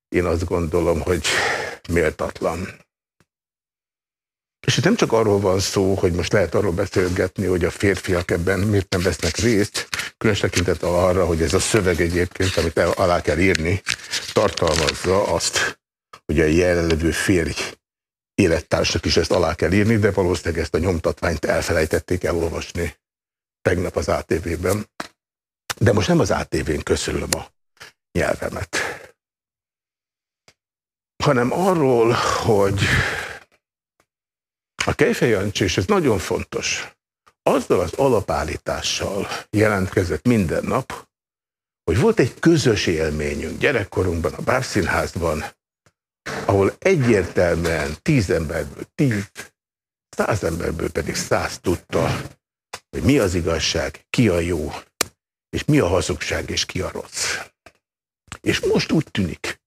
én azt gondolom, hogy méltatlan. És itt nem csak arról van szó, hogy most lehet arról beszélgetni, hogy a férfiak ebben miért nem vesznek részt, különös tekintettel arra, hogy ez a szöveg egyébként, amit alá kell írni, tartalmazza azt, hogy a jelenlevő férj élettársnak is ezt alá kell írni, de valószínűleg ezt a nyomtatványt elfelejtették elolvasni tegnap az ATV-ben. De most nem az ATV-n köszönöm a nyelvemet, hanem arról, hogy a Kejfej és ez nagyon fontos, azzal az alapállítással jelentkezett minden nap, hogy volt egy közös élményünk gyerekkorunkban, a Bárszínházban, ahol egyértelműen tíz emberből tíz, száz emberből pedig száz tudta, hogy mi az igazság, ki a jó, és mi a hazugság, és ki a rossz. És most úgy tűnik,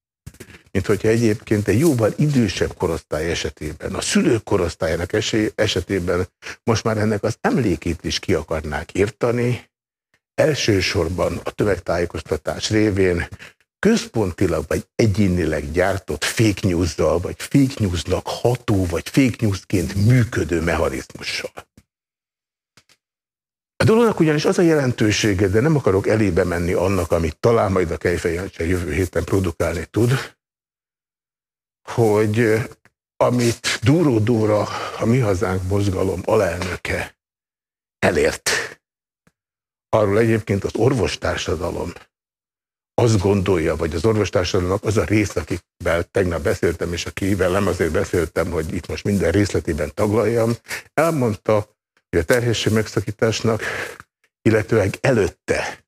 mint hogyha egyébként egy jóval idősebb korosztály esetében, a szülők korosztályának esetében most már ennek az emlékét is ki akarnák írtani, elsősorban a tömegtájékoztatás révén központilag vagy egyénileg gyártott fake news vagy fake newsnak ható, vagy fake newsként működő mechanizmussal. A dolognak ugyanis az a jelentősége, de nem akarok elébe menni annak, amit talán majd a Kejfej jövő héten produkálni tud, hogy amit Dúró Dóra, a Mi Hazánk mozgalom alelnöke elért, arról egyébként az orvostársadalom azt gondolja, vagy az orvostársadalomnak az a rész, akikvel tegnap beszéltem, és akivel nem azért beszéltem, hogy itt most minden részletében taglaljam, elmondta, hogy a terhesség megszakításnak, illetőleg előtte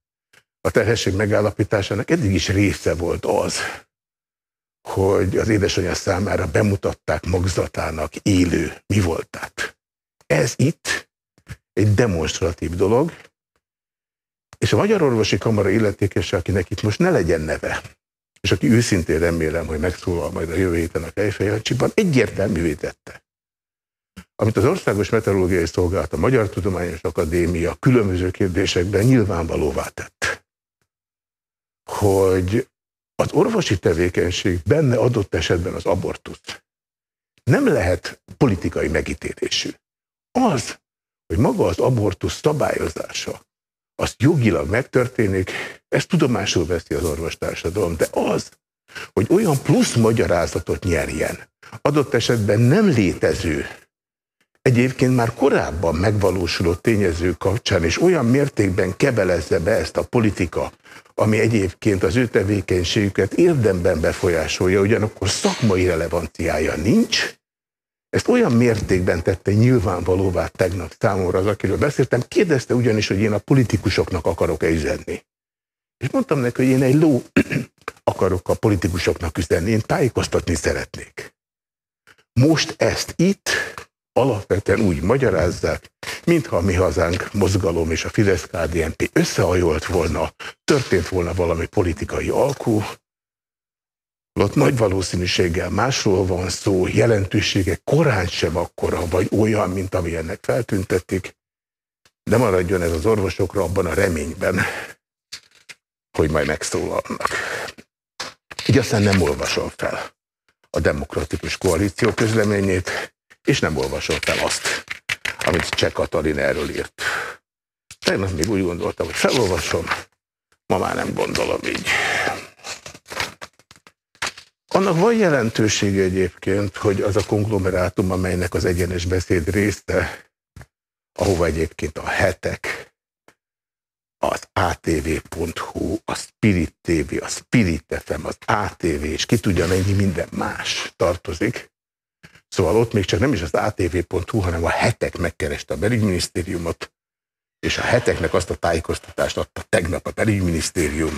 a terhesség megállapításának eddig is része volt az, hogy az édesanyja számára bemutatták magzatának élő mi voltát. Ez itt egy demonstratív dolog, és a Magyar Orvosi Kamara illetékese, akinek itt most ne legyen neve, és aki őszintén remélem, hogy megszólal majd a jövő héten a Kejfejjelcsiban, egyértelművé tette, amit az Országos Meteorológiai Szolgálat, a Magyar Tudományos Akadémia különböző kérdésekben nyilvánvalóvá tett, hogy az orvosi tevékenység benne adott esetben az abortusz nem lehet politikai megítélésű. Az, hogy maga az abortusz szabályozása, azt jogilag megtörténik, ezt tudomásul veszi az orvostársadalom, de az, hogy olyan plusz magyarázatot nyerjen, adott esetben nem létező, egyébként már korábban megvalósuló tényező kapcsán, és olyan mértékben kebelezze be ezt a politika, ami egyébként az ő tevékenységüket érdemben befolyásolja, ugyanakkor szakmai relevanciája nincs, ezt olyan mértékben tette nyilvánvalóvá tegnap számomra az, akiről beszéltem, kérdezte ugyanis, hogy én a politikusoknak akarok-e üzenni. És mondtam neki, hogy én egy ló akarok a politikusoknak üzenni, én tájékoztatni szeretnék. Most ezt itt alapvetően úgy magyarázzák, mintha a mi hazánk mozgalom és a fidesz KDNP összehajolt volna, történt volna valami politikai alkú, ott nagy valószínűséggel másról van szó, jelentősége korán sem akkora, vagy olyan, mint ami ennek feltüntetik, de maradjon ez az orvosokra abban a reményben, hogy majd megszólalnak. Így aztán nem olvasom fel a demokratikus koalíció közleményét, és nem olvasom fel azt, amit Cseh Katalin erről írt. Tegnap még úgy gondoltam, hogy felolvasom, ma már nem gondolom így. Annak van jelentősége egyébként, hogy az a konglomerátum, amelynek az egyenes beszéd része, ahova egyébként a hetek, az atv.hu, a Spirit TV, a Spirit FM, az ATV, és ki tudja mennyi minden más tartozik. Szóval ott még csak nem is az atv.hu, hanem a hetek megkereste a belügyminisztériumot, és a heteknek azt a tájékoztatást adta tegnap a belügyminisztérium,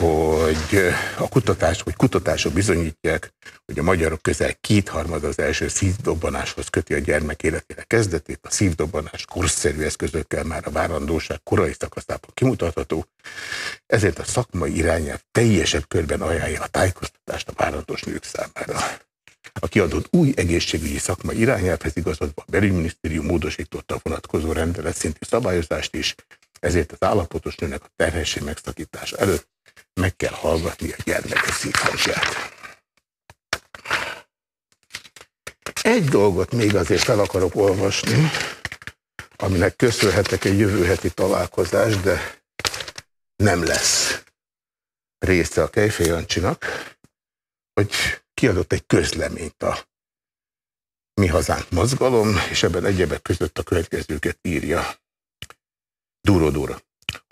hogy a kutatás, hogy kutatások bizonyítják, hogy a magyarok közel kétharmad az első szívdobbanáshoz köti a gyermek életének kezdetét, a szívdobbanás korszerű eszközökkel már a várandóság korai szakaszában kimutatható, ezért a szakmai irányelv teljesebb körben ajánlja a tájékoztatást a várandós nők számára. A kiadott új egészségügyi szakmai irányelvhez igazodva a belügyminisztérium módosította a vonatkozó rendelet szintű szabályozást is, ezért az állapotos nőnek a terhesség megszakítása előtt meg kell hallgatni a gyermeke szívhangját. Egy dolgot még azért fel akarok olvasni, aminek köszönhetek egy jövő heti találkozás, de nem lesz része a Kejfej Jancsinak, hogy kiadott egy közleményt a Mi Hazánk mozgalom, és ebben egyebek között a következőket írja. Dúró, dúró.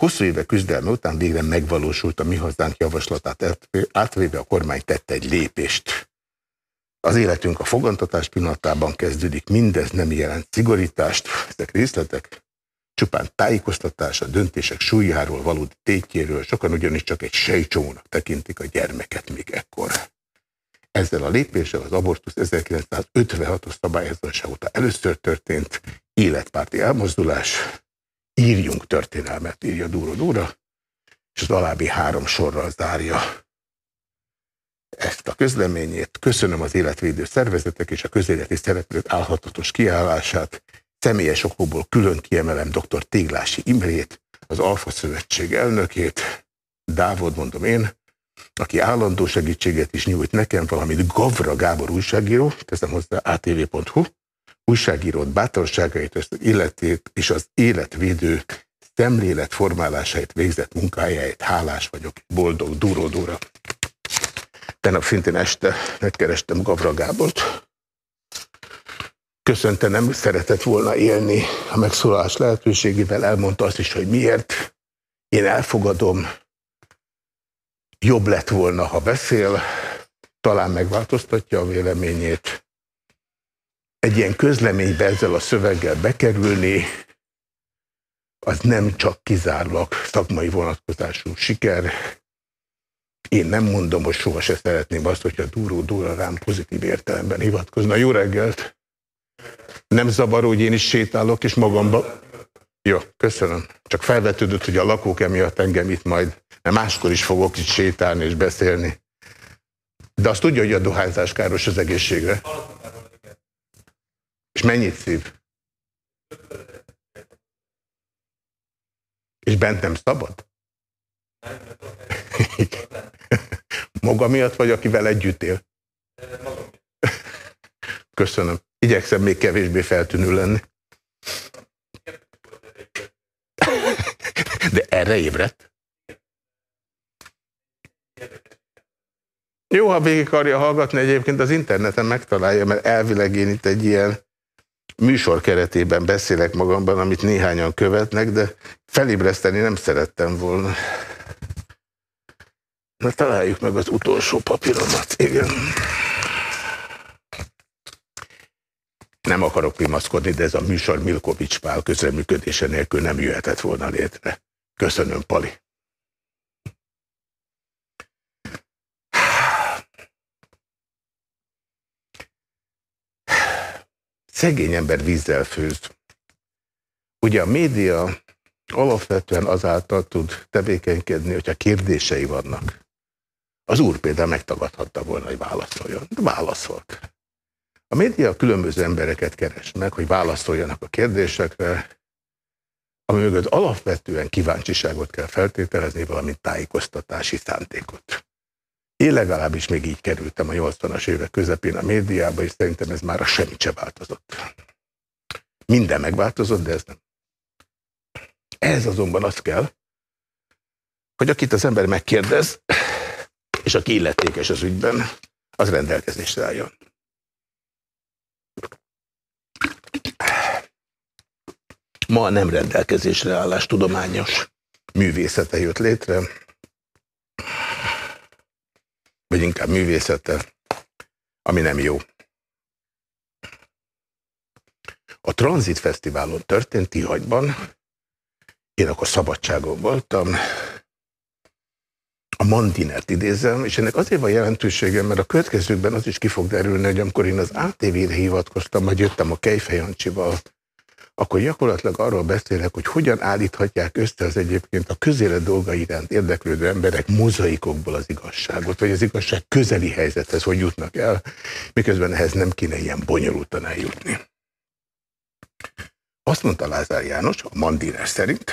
Hosszú évek küzdelme után végre megvalósult a mi hazánk javaslatát, átvéve a kormány tette egy lépést. Az életünk a fogantatás pillanatában kezdődik, mindez nem jelent szigorítást, ezek részletek, csupán tájékoztatás a döntések súlyáról, valódi tétjéről, sokan ugyanis csak egy sejcsónak tekintik a gyermeket még ekkor. Ezzel a lépéssel az abortusz 1956-os szabályozása óta először történt életpárti elmozdulás, írjunk történelmet, írja Dúro Dúra, és az alábbi három sorral zárja ezt a közleményét. Köszönöm az életvédő szervezetek és a közéleti szereplők állhatatos kiállását. Személyes okokból külön kiemelem dr. Téglási Imrét, az Alfa Szövetség elnökét, Dávod mondom én, aki állandó segítséget is nyújt nekem, valamint Gavra Gábor újságíró, teszem hozzá atv.hu, újságírót, bátorságait, az életét és az életvédő szemlélet formálásáért végzett munkájáért hálás vagyok, boldog duródóra. Tegnap szintén este megkerestem Gavra Gábort. Köszönte, nem szeretett volna élni a megszólalás lehetőségével, elmondta azt is, hogy miért. Én elfogadom, jobb lett volna, ha beszél, talán megváltoztatja a véleményét, egy ilyen közleménybe ezzel a szöveggel bekerülni, az nem csak kizárólag szakmai vonatkozású siker. Én nem mondom, hogy soha se szeretném azt, hogyha Dúró Dóra rám pozitív értelemben hivatkozna. Jó reggelt! Nem zavar, hogy én is sétálok, és magamba... Jó, köszönöm. Csak felvetődött, hogy a lakók emiatt engem itt majd, mert máskor is fogok itt sétálni és beszélni. De azt tudja, hogy a dohányzás káros az egészségre. És mennyit szív? És bent nem szabad? Maga miatt vagy, akivel együtt él? Köszönöm. Igyekszem még kevésbé feltűnő lenni. De erre ébredt? Jó, ha végig akarja hallgatni, egyébként az interneten megtalálja, mert elvileg én itt egy ilyen műsor keretében beszélek magamban, amit néhányan követnek, de felébreszteni nem szerettem volna. Na találjuk meg az utolsó papíromat, igen. Nem akarok pimaszkodni, de ez a műsor Milkovics Pál közreműködése nélkül nem jöhetett volna létre. Köszönöm, Pali. Szegény ember vízzel főz. Ugye a média alapvetően azáltal tud tevékenykedni, hogyha kérdései vannak. Az úr például megtagadhatta volna, hogy válaszoljon. De válaszolt. A média különböző embereket keres meg, hogy válaszoljanak a kérdésekre, ami mögött alapvetően kíváncsiságot kell feltételezni, valamint tájékoztatási szántékot. Én legalábbis még így kerültem a 80-as évek közepén a médiába, és szerintem ez már a semmit se változott. Minden megváltozott, de ez nem. Ez azonban az kell, hogy akit az ember megkérdez, és aki illetékes az ügyben, az rendelkezésre álljon. Ma a nem rendelkezésre állás tudományos művészete jött létre, vagy inkább művészete, ami nem jó. A Transit Fesztiválon történt Tihagyban, én akkor szabadságon voltam, a Mandinert idézem, és ennek azért van jelentősége, mert a következőkben az is ki fog derülni, hogy amikor én az ATV-re hivatkoztam, majd jöttem a Kejfejancsival, akkor gyakorlatilag arról beszélek, hogy hogyan állíthatják össze az egyébként a közélet dolga iránt érdeklődő emberek mozaikokból az igazságot, vagy az igazság közeli helyzethez hogy jutnak el, miközben ehhez nem kéne ilyen bonyolultan eljutni. Azt mondta Lázár János, a Mandiner szerint,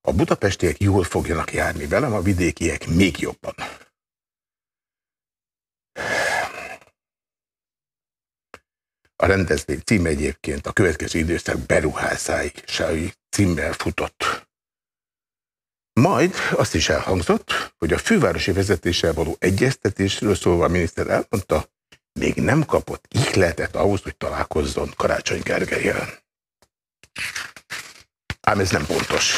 a budapestiek jól fogjanak járni velem, a vidékiek még jobban. A rendezvény cím egyébként a következő időszak beruházái címmel futott. Majd azt is elhangzott, hogy a fővárosi vezetéssel való egyeztetésről szólva a miniszter elmondta, még nem kapott ihletet ahhoz, hogy találkozzon Karácsony Gergelyel. Ám ez nem pontos.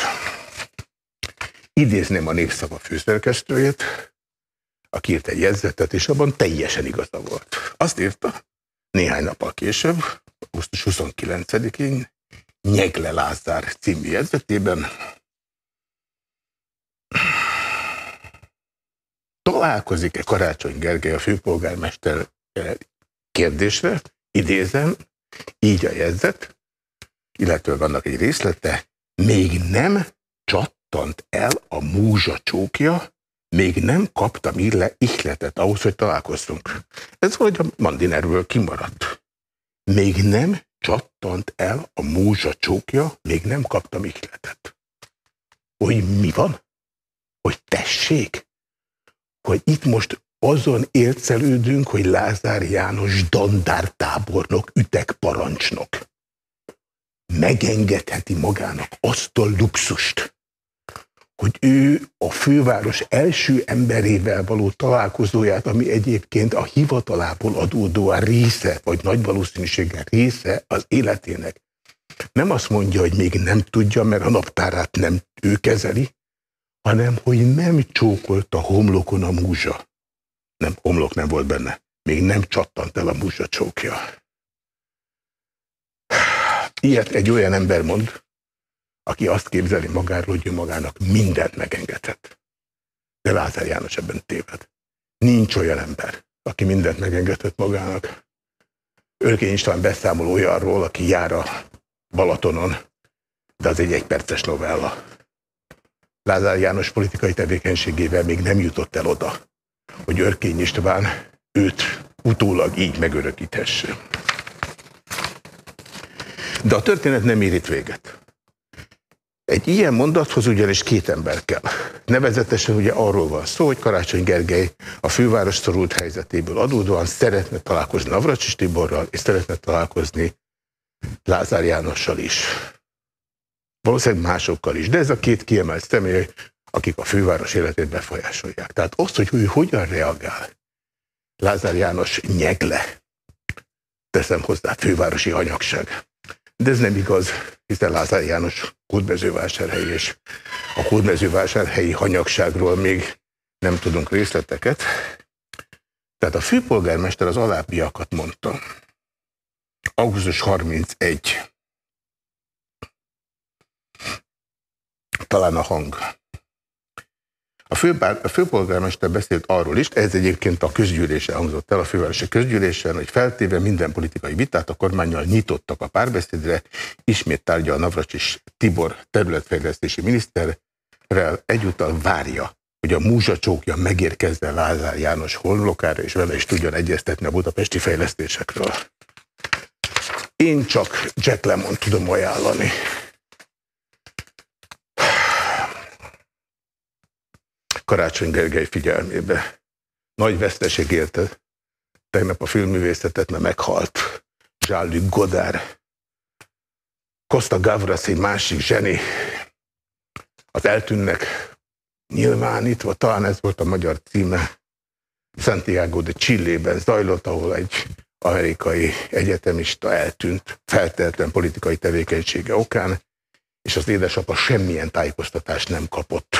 Idézném a népszava főszerkesztőjét, aki írt egy jegyzetet, és abban teljesen igaza volt. Azt írta, néhány nappal később, augusztus 29-én, Nyegle Lázár című jegyzetében, találkozik-e Karácsony Gergely a főpolgármester kérdésre, idézem, így a jegyzet, illetve vannak egy részlete, még nem csattant el a múzsa csókja, még nem kaptam ille ihletet ahhoz, hogy találkoztunk. Ez vagy a Mandinerből kimaradt. Még nem csattant el a múzsa csókja, még nem kaptam ihletet. Hogy mi van? Hogy tessék? Hogy itt most azon ércelődünk, hogy Lázár János dandártábornok, ütek parancsnok megengedheti magának azt a luxust, hogy ő a főváros első emberével való találkozóját, ami egyébként a hivatalából adódóan része, vagy nagy valószínűséggel része az életének, nem azt mondja, hogy még nem tudja, mert a naptárát nem ő kezeli, hanem hogy nem csókolt a homlokon a múzsa. Nem, homlok nem volt benne. Még nem csattant el a múzsa csókja. Ilyet egy olyan ember mond, aki azt képzeli magáról, hogy ő magának mindent megengedhet. De Lázár János ebben téved. Nincs olyan ember, aki mindent megengedhet magának. Örkény István beszámol olyanról, aki jár a Balatonon, de az egy egyperces novella. Lázár János politikai tevékenységével még nem jutott el oda, hogy Örkény István őt utólag így megörökíthesse. De a történet nem ér itt véget. Egy ilyen mondathoz ugyanis két ember kell. Nevezetesen ugye arról van szó, hogy Karácsony Gergely a főváros szorult helyzetéből adódóan szeretne találkozni Navracsis Tiborral, és szeretne találkozni Lázár Jánossal is. Valószínűleg másokkal is, de ez a két kiemelt személy, akik a főváros életét befolyásolják. Tehát azt, hogy ő hogyan reagál, Lázár János nyegle, teszem hozzá, fővárosi hanyagság. De ez nem igaz, hiszen Lázár János hódmezővásárhelyi és a hódmezővásárhelyi hanyagságról még nem tudunk részleteket. Tehát a főpolgármester az alábbiakat mondta. Augusztus 31. Talán a hang. A, főbár, a főpolgármester beszélt arról is, ez egyébként a közgyűlésen hangzott el, a fővárosi közgyűlésen, hogy feltéve minden politikai vitát a kormányjal nyitottak a párbeszédre, ismét tárgyal Navracsis Tibor területfejlesztési miniszterrel, egyúttal várja, hogy a múzsa csókja megérkezzen Lázár János honlokára, és vele is tudjon egyeztetni a budapesti fejlesztésekről. Én csak Jack Lemon tudom ajánlani. Karácsony Gergely figyelmébe. Nagy veszteség élte. Tegnap a filmművészetet, mert meghalt. Jean-Luc Godard. Costa Gavras egy másik zseni. Az eltűnnek nyilvánítva, talán ez volt a magyar címe. Santiago de Chile-ben zajlott, ahol egy amerikai egyetemista eltűnt, feltelten politikai tevékenysége okán, és az édesapa semmilyen tájékoztatást nem kapott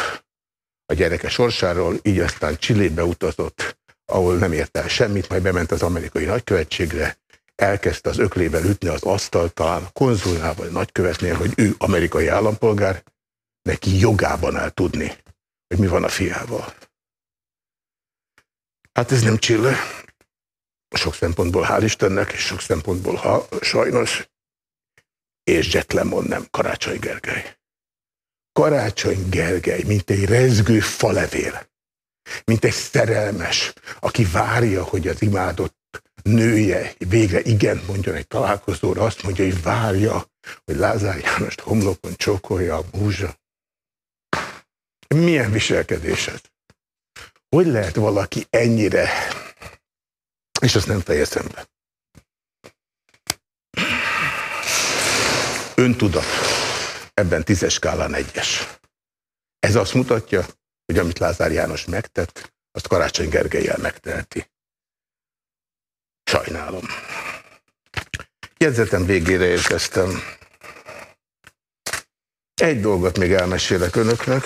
a gyereke sorsáról, így aztán Csillébe utazott, ahol nem ért el semmit, majd bement az amerikai nagykövetségre, elkezdte az öklével ütni az asztalt, talán a konzulnál vagy nagykövetnél, hogy ő amerikai állampolgár, neki jogában el tudni, hogy mi van a fiával. Hát ez nem Csille. Sok szempontból hál' Istennek, és sok szempontból ha, sajnos. És Jet Lemon nem, Karácsony Gergely. Karácsony Gergely, mint egy rezgő falevél, mint egy szerelmes, aki várja, hogy az imádott nője végre igen mondjon egy találkozóra, azt mondja, hogy várja, hogy Lázár Jánost homlokon csókolja a múzsa. Milyen viselkedés? Hogy lehet valaki ennyire, és azt nem fejezem be. Öntudat ebben tízes skálán egyes. Ez azt mutatja, hogy amit Lázár János megtett, azt Karácsony Gergelyel megteheti. Sajnálom. Jegyzetem végére érkeztem. Egy dolgot még elmesélek önöknek.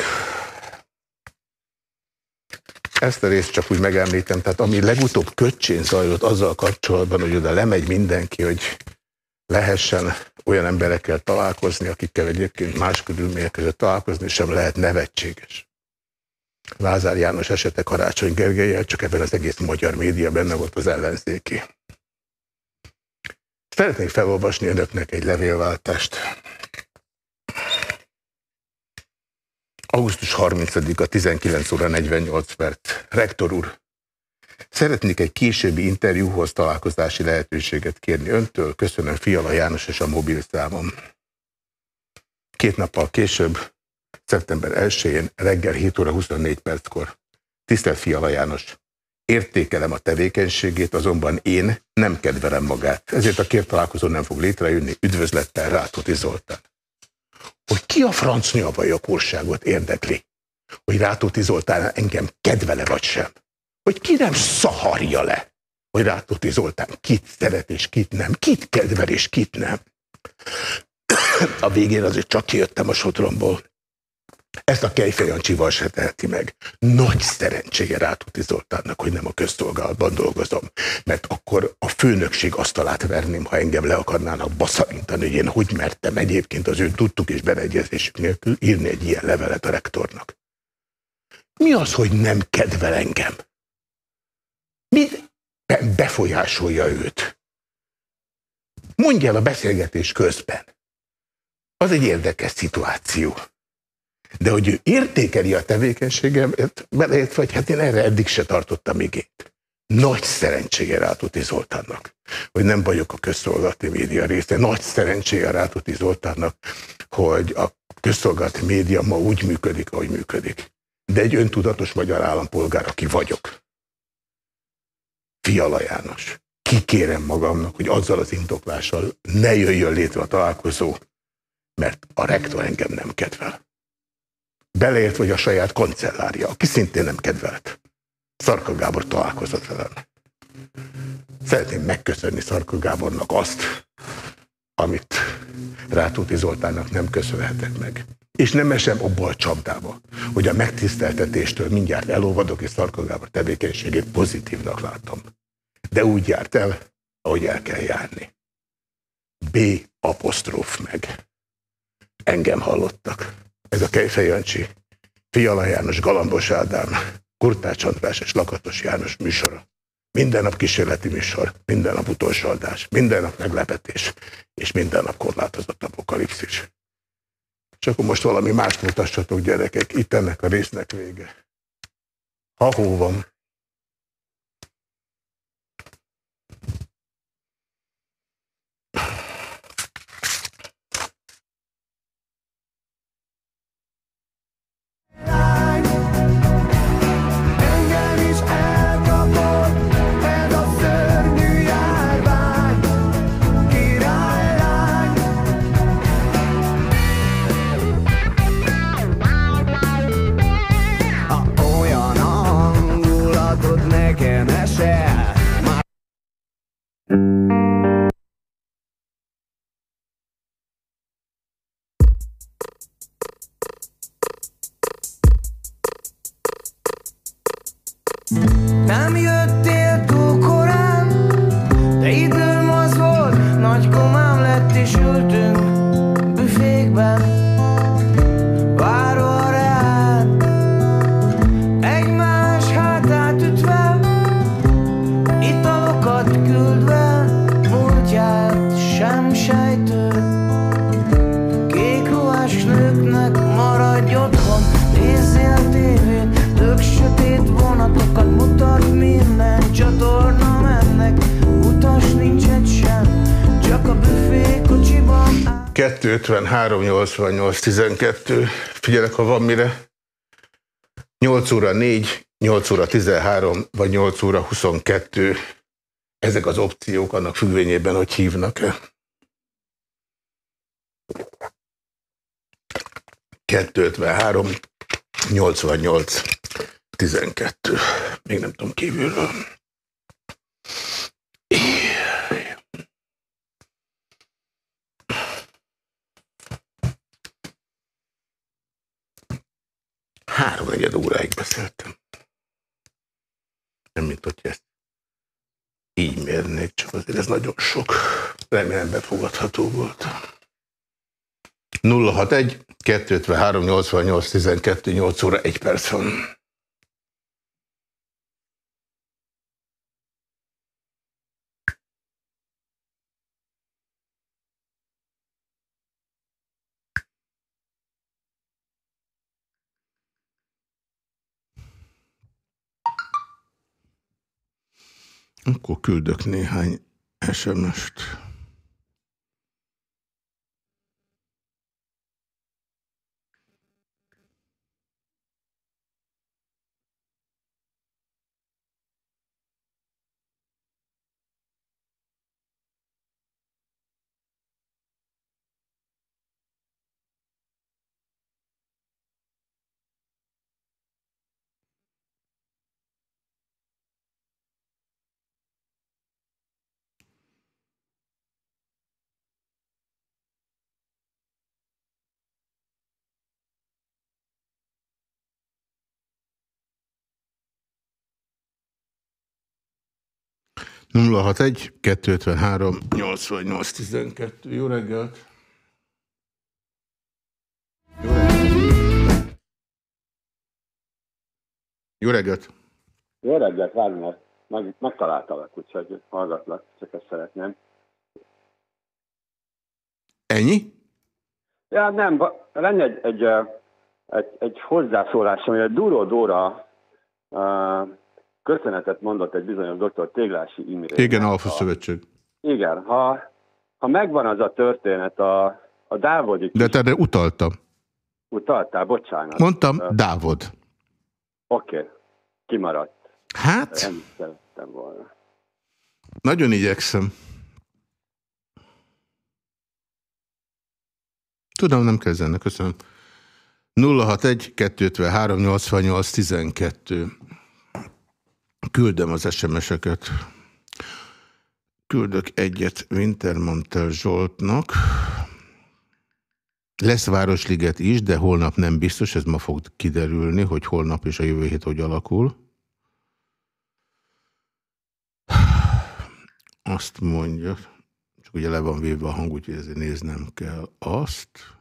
Ezt a részt csak úgy megemlítem, tehát ami legutóbb köcsén zajlott azzal kapcsolatban, hogy oda lemegy mindenki, hogy lehessen olyan emberekkel találkozni, akikkel egyébként más körülmények között találkozni sem lehet nevetséges. Lázár János esete Karácsony Gergelyel, csak ebben az egész magyar média benne volt az ellenzéki. Szeretnék felolvasni önöknek egy levélváltást. Augusztus 30-a 19 óra 48 perc. Rektor úr, Szeretnék egy későbbi interjúhoz találkozási lehetőséget kérni öntől. Köszönöm Fiala János és a mobil számom. Két nappal később, szeptember 1-én reggel 7 óra 24 perckor. Tisztelt Fiala János! Értékelem a tevékenységét, azonban én nem kedvelem magát. Ezért a kért találkozó nem fog létrejönni. Üdvözlettel Rátóti Zoltán. Hogy ki a franc nyavajakorságot érdekli? Hogy Rátóti Zoltán engem kedvele vagy sem? Hogy ki nem szaharja le, hogy Rátóti Zoltán kit szeret és kit nem, kit kedvel és kit nem. A végén azért csak kijöttem a sotromból. Ezt a Kejfej Jancsival se teheti meg. Nagy szerencséje Rátóti Zoltánnak, hogy nem a közszolgálatban dolgozom. Mert akkor a főnökség asztalát verném, ha engem le akarnának baszarintani, hogy én hogy mertem egyébként az ő tudtuk és beleegyezésük nélkül írni egy ilyen levelet a rektornak. Mi az, hogy nem kedvel engem? Mit befolyásolja őt? Mondja el a beszélgetés közben. Az egy érdekes szituáció. De hogy ő értékeli a tevékenységemet, beleért vagy, hát én erre eddig se tartottam igényt. Nagy szerencsége Rátuti Zoltánnak, hogy nem vagyok a közszolgálati média része. Nagy szerencsége Rátuti Zoltánnak, hogy a közszolgálati média ma úgy működik, ahogy működik. De egy öntudatos magyar állampolgár, aki vagyok. Fiala János, kikérem magamnak, hogy azzal az indoklással ne jöjjön létre a találkozó, mert a rektor engem nem kedvel. Beleért vagy a saját kancellárja, aki szintén nem kedvelt. Szarka Gábor találkozott velem. Szeretném megköszönni Szarka Gábornak azt, amit Rátóti Zoltánnak nem köszönhetek meg. És nem esem abba a csapdába, hogy a megtiszteltetéstől mindjárt elolvadok, és Szarka Gábor tevékenységét pozitívnak látom. De úgy járt el, ahogy el kell járni. B apostróf meg. Engem hallottak. Ez a Kejfej Jancsi. Fiala János, Galambos Ádám, Kurtács András és Lakatos János műsora. Minden nap kísérleti műsor, minden nap utolsó adás, minden nap meglepetés, és minden nap korlátozott apokalipszis. És akkor most valami mást mutassatok, gyerekek, itt ennek a résznek vége. Ha hó van. 253 88 12. Figyelek, ha van mire. 8 óra 4, 8 óra 13, vagy 8 óra 22. Ezek az opciók annak függvényében, hogy hívnak-e. 253 88 12. Még nem tudom kívülről. Három negyed óráig beszéltem. Nem, mint hogy ezt így mérnék, csak azért ez nagyon sok. Remélem befogadható volt. 061 253 88 12 8 óra 1 perc van. Akkor küldök néhány SMS-t. Nulla hat egy 253 88 12. Jó reggelt! Jó reggelt! Jó reggelt! Jó reggelt, Wagner! Meg, megtaláltalak, úgyhogy hallgatlak, csak ezt szeretném. Ennyi? Ja, nem, lenne egy, egy, egy, egy hozzászólásom, hogy a Duró Dóra uh, köszönetet mondott egy bizonyos dr. Téglási Imre. Igen, Alfa Szövetség. Igen, ha, ha megvan az a történet, a, a Dávodi De te erre utaltam. utaltál, bocsánat. Mondtam, Ö, Dávod. Oké, okay. kimaradt. Hát, Nem szerettem volna. nagyon igyekszem. Tudom, nem zenni, köszönöm. 061 253 88 12. Küldöm az SMS-eket. Küldök egyet Wintermantel Zsoltnak. Lesz Városliget is, de holnap nem biztos, ez ma fog kiderülni, hogy holnap és a jövő hét hogy alakul. Azt mondja, csak ugye le van véve a hang, úgyhogy ezért néznem kell azt.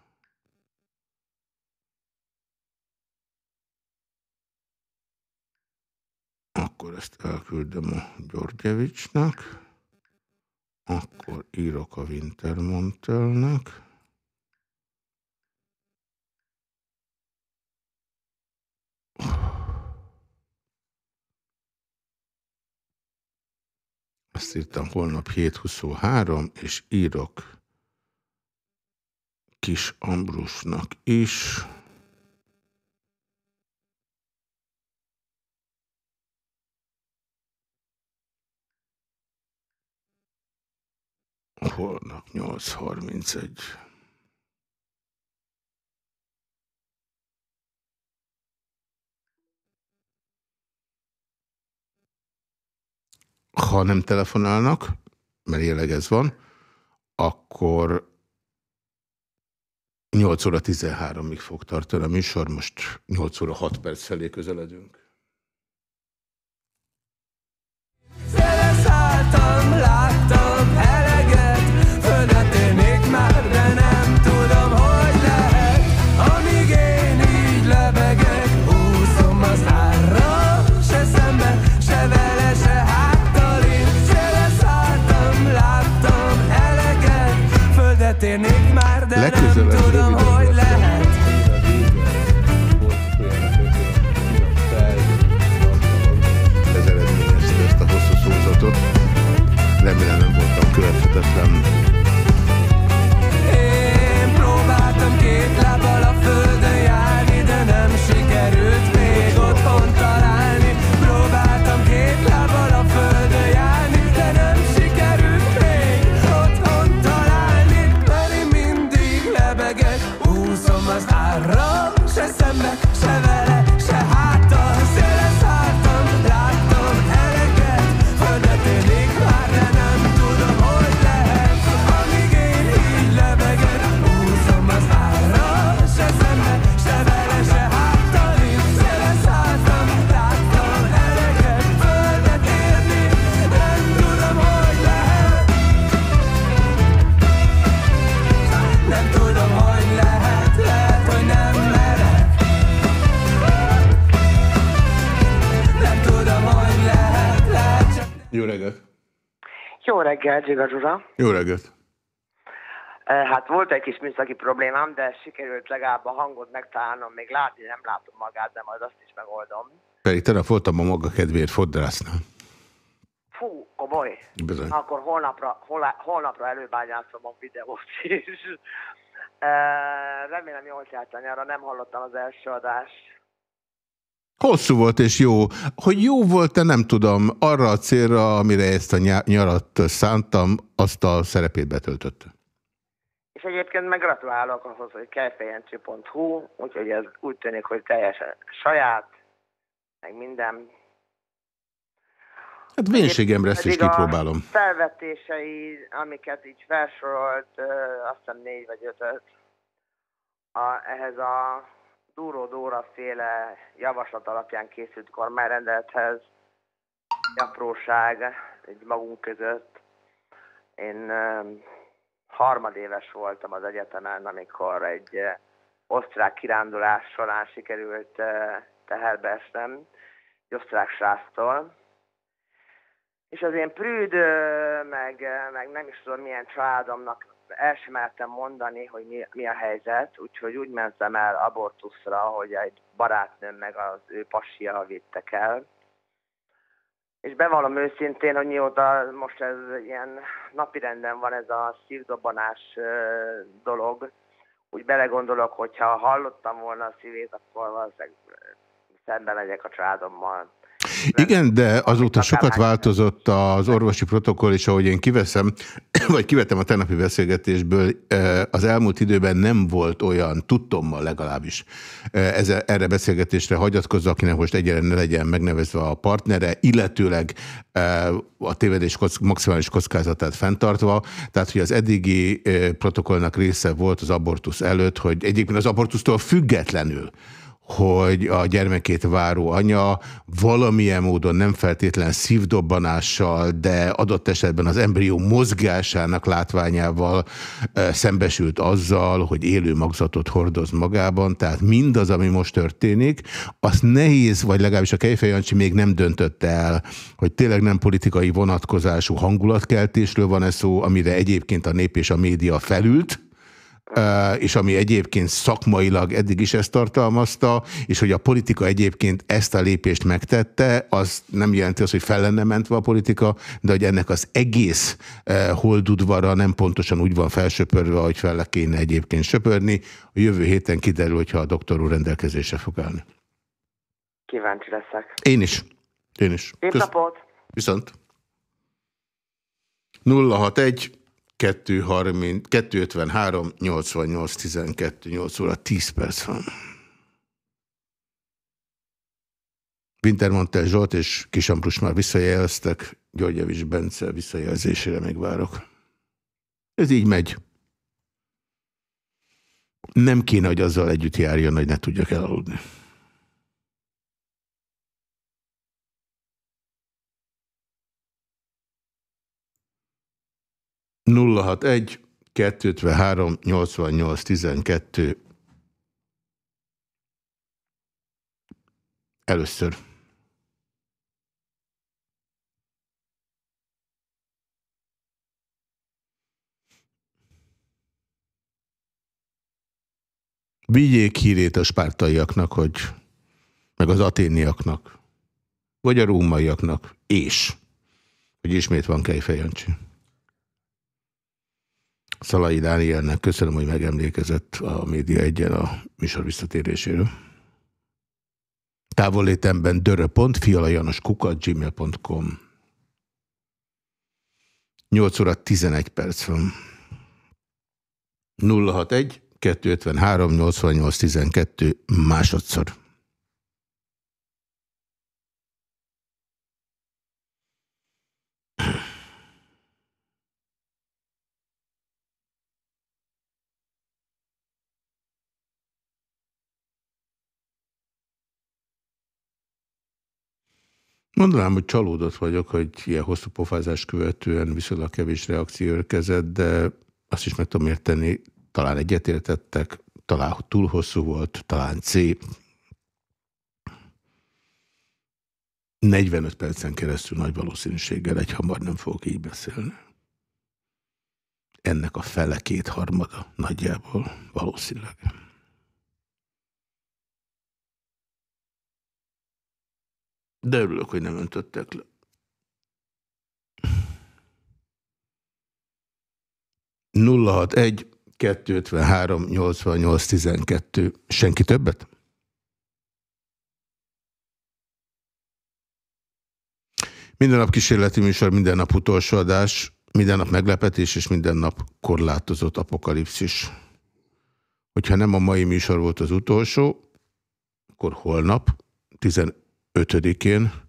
Akkor ezt elküldöm a Györgyevicsnek. Akkor írok a Wintermontelnek. Azt írtam holnap 7.23, és írok Kis Ambrusnak is. Holnap 8.31. Ha nem telefonálnak, mert jelenleg ez van, akkor 8 óra 13-ig fog tartani a műsor, most 8 óra 6 perc felé közeledünk. Jó reggel, Zsiga Zsuzsa. Jó reggelt! Hát volt egy kis műszaki problémám, de sikerült legalább a hangot megtalálnom. Még látni nem látom magát, de majd azt is megoldom. Pedig tegnap voltam a maga kedvéért fodrásznál. Fú, komoly. Bizony. Akkor holnapra, holá, holnapra előbányászom a videót is. Remélem jól telt a nyara, nem hallottam az első adást. Hosszú volt és jó. Hogy jó volt-e, nem tudom. Arra a célra, amire ezt a nyarat szántam, azt a szerepét betöltötte. És egyébként meg gratulálok ahhoz, hogy kejfejancsi.hu, úgyhogy ez úgy tűnik, hogy teljesen saját, meg minden. Hát vénségemre ezt is Pedig a kipróbálom. felvetései, amiket így felsorolt, ö, azt hiszem négy vagy ötöt, a, ehhez a Dúró Dóra féle javaslat alapján készült kormányrendelethez, apróság egy magunk között. Én harmadéves voltam az egyetemen, amikor egy ö, osztrák kirándulás során sikerült ö, teherbe esnem, egy osztrák sráctól, és az én prűd, meg, ö, meg nem is tudom milyen családomnak el sem mertem mondani, hogy mi, mi a helyzet, úgyhogy úgy mentem el abortuszra, hogy egy barátnőm meg az ő passia vittek el. És bevallom őszintén, hogy mióta most ez ilyen napirenden van ez a szívdobbanás ö, dolog, úgy belegondolok, hogyha hallottam volna a szívét, akkor valószínűleg szembe megyek a családommal. Igen, de azóta sokat változott az orvosi protokoll, és ahogy én kiveszem, vagy kivettem a tegnapi beszélgetésből, eh, az elmúlt időben nem volt olyan, tudtommal legalábbis, eh, ez, erre beszélgetésre hagyatkozva, akinek most egyre ne legyen megnevezve a partnere, illetőleg eh, a tévedés kock, maximális kockázatát fenntartva, tehát hogy az eddigi protokollnak része volt az abortusz előtt, hogy egyébként az abortusztól függetlenül, hogy a gyermekét váró anya valamilyen módon nem feltétlen szívdobbanással, de adott esetben az embrió mozgásának látványával szembesült azzal, hogy élő magzatot hordoz magában, tehát mindaz, ami most történik, az nehéz, vagy legalábbis a Kejfej Jancsi még nem döntötte el, hogy tényleg nem politikai vonatkozású hangulatkeltésről van ez szó, amire egyébként a nép és a média felült, és ami egyébként szakmailag eddig is ezt tartalmazta, és hogy a politika egyébként ezt a lépést megtette, az nem jelenti azt, hogy fel lenne mentve a politika, de hogy ennek az egész holdudvara nem pontosan úgy van felsöpörve, hogy fel kéne egyébként söpörni. A jövő héten kiderül, hogyha a doktor úr rendelkezésre fog állni. Kíváncsi leszek. Én is. Én is. Szép Kösz... napot! Viszont. 061 230, 253, 88, 12, 8 óra, 10 perc van. Wintermantel Zsolt és Kisamprus már visszajeleztek, Györgyevics Bence visszajelzésére még várok. Ez így megy. Nem kéne, hogy azzal együtt járjon, hogy ne tudjak elaludni. 061 253 88 12 Először. Vigyék hírét a spártaiaknak, hogy meg az aténiaknak, vagy a rómaiaknak, és hogy ismét van Kejfejancsi. Szalai Dánielnek köszönöm, hogy megemlékezett a Média egyen a műsor visszatéréséről. Távollétemben dörö.fialajanoskukat.gmail.com 8 óra 11 perc van. 061 253 88 12 másodszor. Mondanám, hogy csalódott vagyok, hogy ilyen hosszú pofázás követően viszonylag kevés reakció érkezett, de azt is meg tudom érteni, talán egyetértettek, talán túl hosszú volt, talán C. 45 percen keresztül nagy valószínűséggel egy hamar nem fogok így beszélni. Ennek a fele kétharmada nagyjából valószínűleg. De örülök, hogy nem öntöttek le. Nulla hat egy 253 88 12. Senki többet? Minden nap kísérleti műsor, minden nap utolsó adás, minden nap meglepetés és minden nap korlátozott apokalipszis. Hogyha nem a mai műsor volt az utolsó, akkor holnap 15 5-én.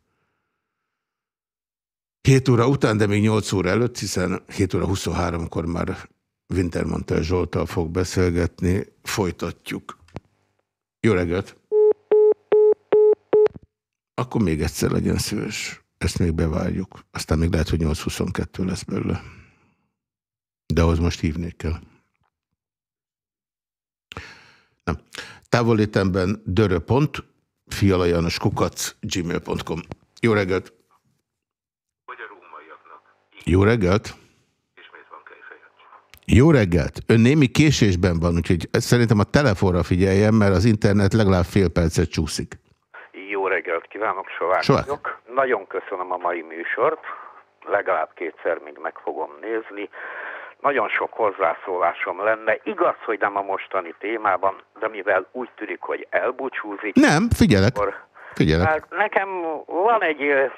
7 óra után, de még 8 óra előtt, hiszen 7 óra 23-kor már Wintermantel Zsoltal fog beszélgetni. Folytatjuk. Jó reggelt! Akkor még egyszer legyen szíves. Ezt még bevárjuk. Aztán még lehet, hogy 8-22 lesz belőle. De ahhoz most hívnék kell. Nem. Távolétemben dörö.pont fialajanoskukac gmail.com Jó reggelt! Jó reggelt! Jó reggelt! Ön némi késésben van, úgyhogy szerintem a telefonra figyeljen, mert az internet legalább fél percet csúszik. Jó reggelt kívánok, Sovák. Nagyon köszönöm a mai műsort, legalább kétszer még meg fogom nézni. Nagyon sok hozzászólásom lenne. Igaz, hogy nem a mostani témában, de mivel úgy tűnik, hogy elbúcsúzik. Nem, figyelek. Akkor, figyelek. Hát nekem van egy,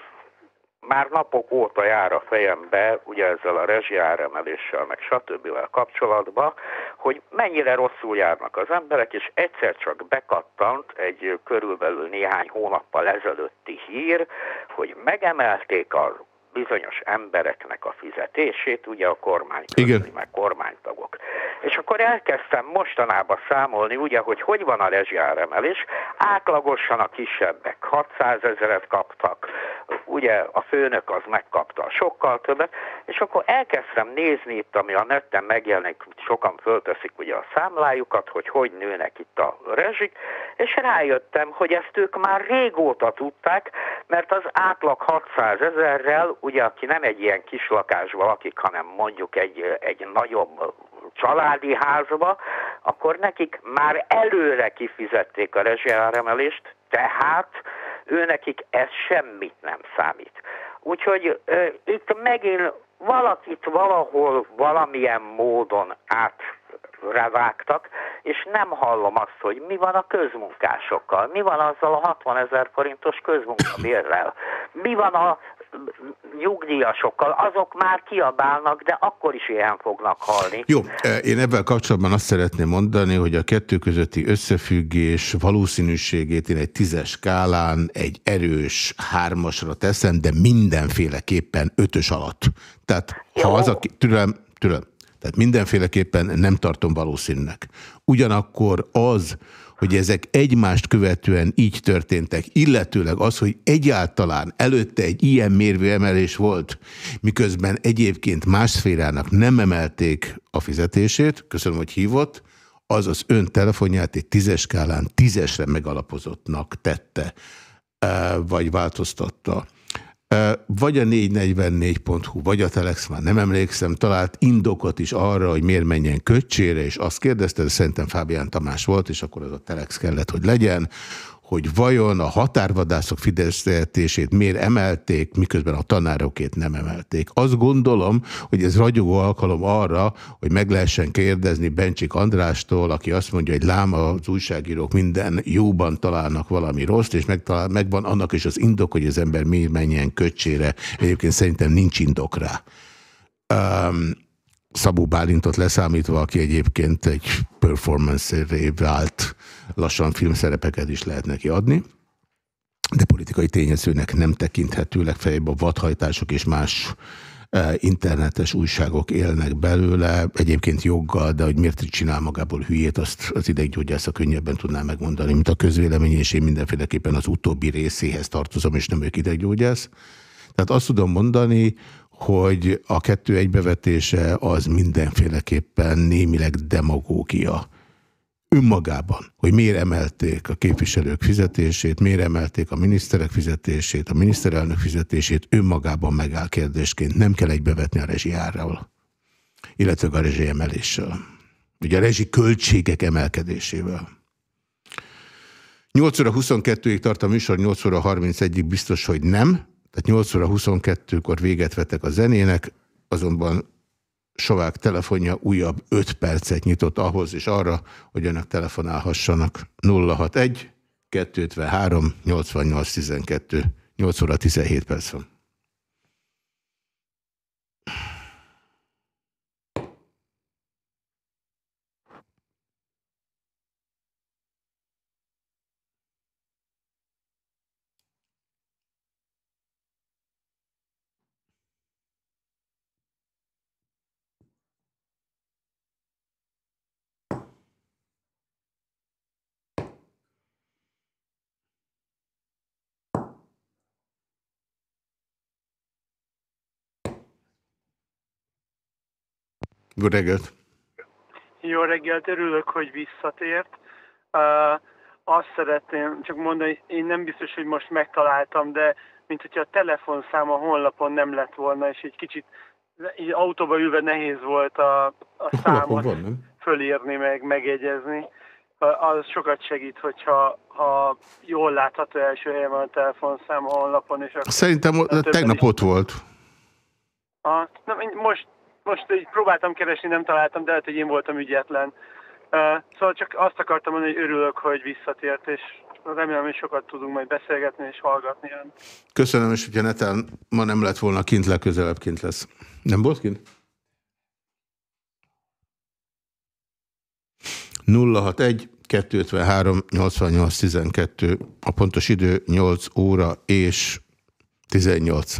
már napok óta jár a fejembe, ugye ezzel a rezsiáremeléssel, meg stb. kapcsolatban, hogy mennyire rosszul járnak az emberek, és egyszer csak bekattant egy körülbelül néhány hónappal ezelőtti hír, hogy megemelték a bizonyos embereknek a fizetését, ugye a kormány közli, meg kormánytagok. És akkor elkezdtem mostanában számolni, ugye, hogy hogy van a rezsiáremelés. Átlagosan a kisebbek 600 ezeret kaptak, ugye a főnök az megkapta sokkal többet, és akkor elkezdtem nézni itt, ami a netten megjelenik, sokan fölteszik ugye a számlájukat, hogy hogy nőnek itt a rezsik, és rájöttem, hogy ezt ők már régóta tudták, mert az átlag 600 ezerrel, ugye aki nem egy ilyen kis lakásban lakik, hanem mondjuk egy, egy nagyobb családi házba, akkor nekik már előre kifizették a rezsiáremelést, tehát ő nekik ez semmit nem számít. Úgyhogy uh, itt megint valakit valahol valamilyen módon át revágtak, és nem hallom azt, hogy mi van a közmunkásokkal, mi van azzal a 60 ezer forintos közmunkabérrel, mi van a nyugdíjasokkal, azok már kiabálnak, de akkor is ilyen fognak halni. Jó, e, én ebben kapcsolatban azt szeretném mondani, hogy a kettő közötti összefüggés valószínűségét én egy tízes skálán egy erős hármasra teszem, de mindenféleképpen ötös alatt. Tehát ha az a... Türelem, türelem. Tehát mindenféleképpen nem tartom valószínűnek. Ugyanakkor az, hogy ezek egymást követően így történtek, illetőleg az, hogy egyáltalán előtte egy ilyen mérvű emelés volt, miközben egyébként más szférának nem emelték a fizetését, köszönöm, hogy hívott, az az ön telefonját egy tízes skálán tízesre megalapozottnak tette, eh, vagy változtatta vagy a 444.hu, vagy a Telex, már nem emlékszem, talált indokot is arra, hogy miért menjen köcsére, és azt kérdezte, de szerintem Fábián Tamás volt, és akkor az a Telex kellett, hogy legyen, hogy vajon a határvadászok fizetését miért emelték, miközben a tanárokét nem emelték. Azt gondolom, hogy ez ragyogó alkalom arra, hogy meg lehessen kérdezni Bencsik Andrástól, aki azt mondja, hogy lám az újságírók minden jóban találnak valami rossz, és megtalál, megvan annak is az indok, hogy az ember miért menjen köcsére. Egyébként szerintem nincs indok rá. Um, Szabó Bálintot leszámítva, aki egyébként egy performance-ré vált, lassan filmszerepeket is lehet neki adni, de politikai tényezőnek nem tekinthető, legfeljebb a vadhajtások és más e, internetes újságok élnek belőle, egyébként joggal, de hogy miért csinál magából hülyét, azt az ideggyógyásza könnyebben tudná megmondani, mint a közvélemény, és én mindenféleképpen az utóbbi részéhez tartozom, és nem ők ideggyógyász. Tehát azt tudom mondani, hogy a kettő egybevetése az mindenféleképpen némileg demagógia önmagában, hogy miért emelték a képviselők fizetését, miért emelték a miniszterek fizetését, a miniszterelnök fizetését, önmagában megáll kérdésként. Nem kell egybevetni a rezsiárral, illetve a rezsi emeléssel. Ugye a rezsi költségek emelkedésével. 8 óra 22-ig tart a műsor, 8 óra 31-ig biztos, hogy nem. Tehát 8 óra 22-kor véget vettek a zenének, azonban Sovák telefonja újabb 5 percet nyitott ahhoz és arra, hogy önök telefonálhassanak. 061 253 88 12 8 óra 17 perc van. Jó reggelt! Jó reggelt, örülök, hogy visszatért. Uh, azt szeretném csak mondani, én nem biztos, hogy most megtaláltam, de mint hogyha a telefonszám a honlapon nem lett volna, és egy kicsit így autóba ülve nehéz volt a, a számot van, nem? fölírni, meg megjegyezni. Az sokat segít, hogyha ha jól látható első helyen van a telefonszám a honlapon. És Szerintem tegnap ott volt. A, na, most most így próbáltam keresni, nem találtam, de lehet, hogy én voltam ügyetlen. Uh, szóval csak azt akartam mondani, hogy örülök, hogy visszatért, és remélem, hogy sokat tudunk majd beszélgetni és hallgatni önt. Köszönöm, és hogyha netán ma nem lett volna kint, legközelebb kint lesz. Nem volt kint? 061 253 88 12 a pontos idő 8 óra és 18.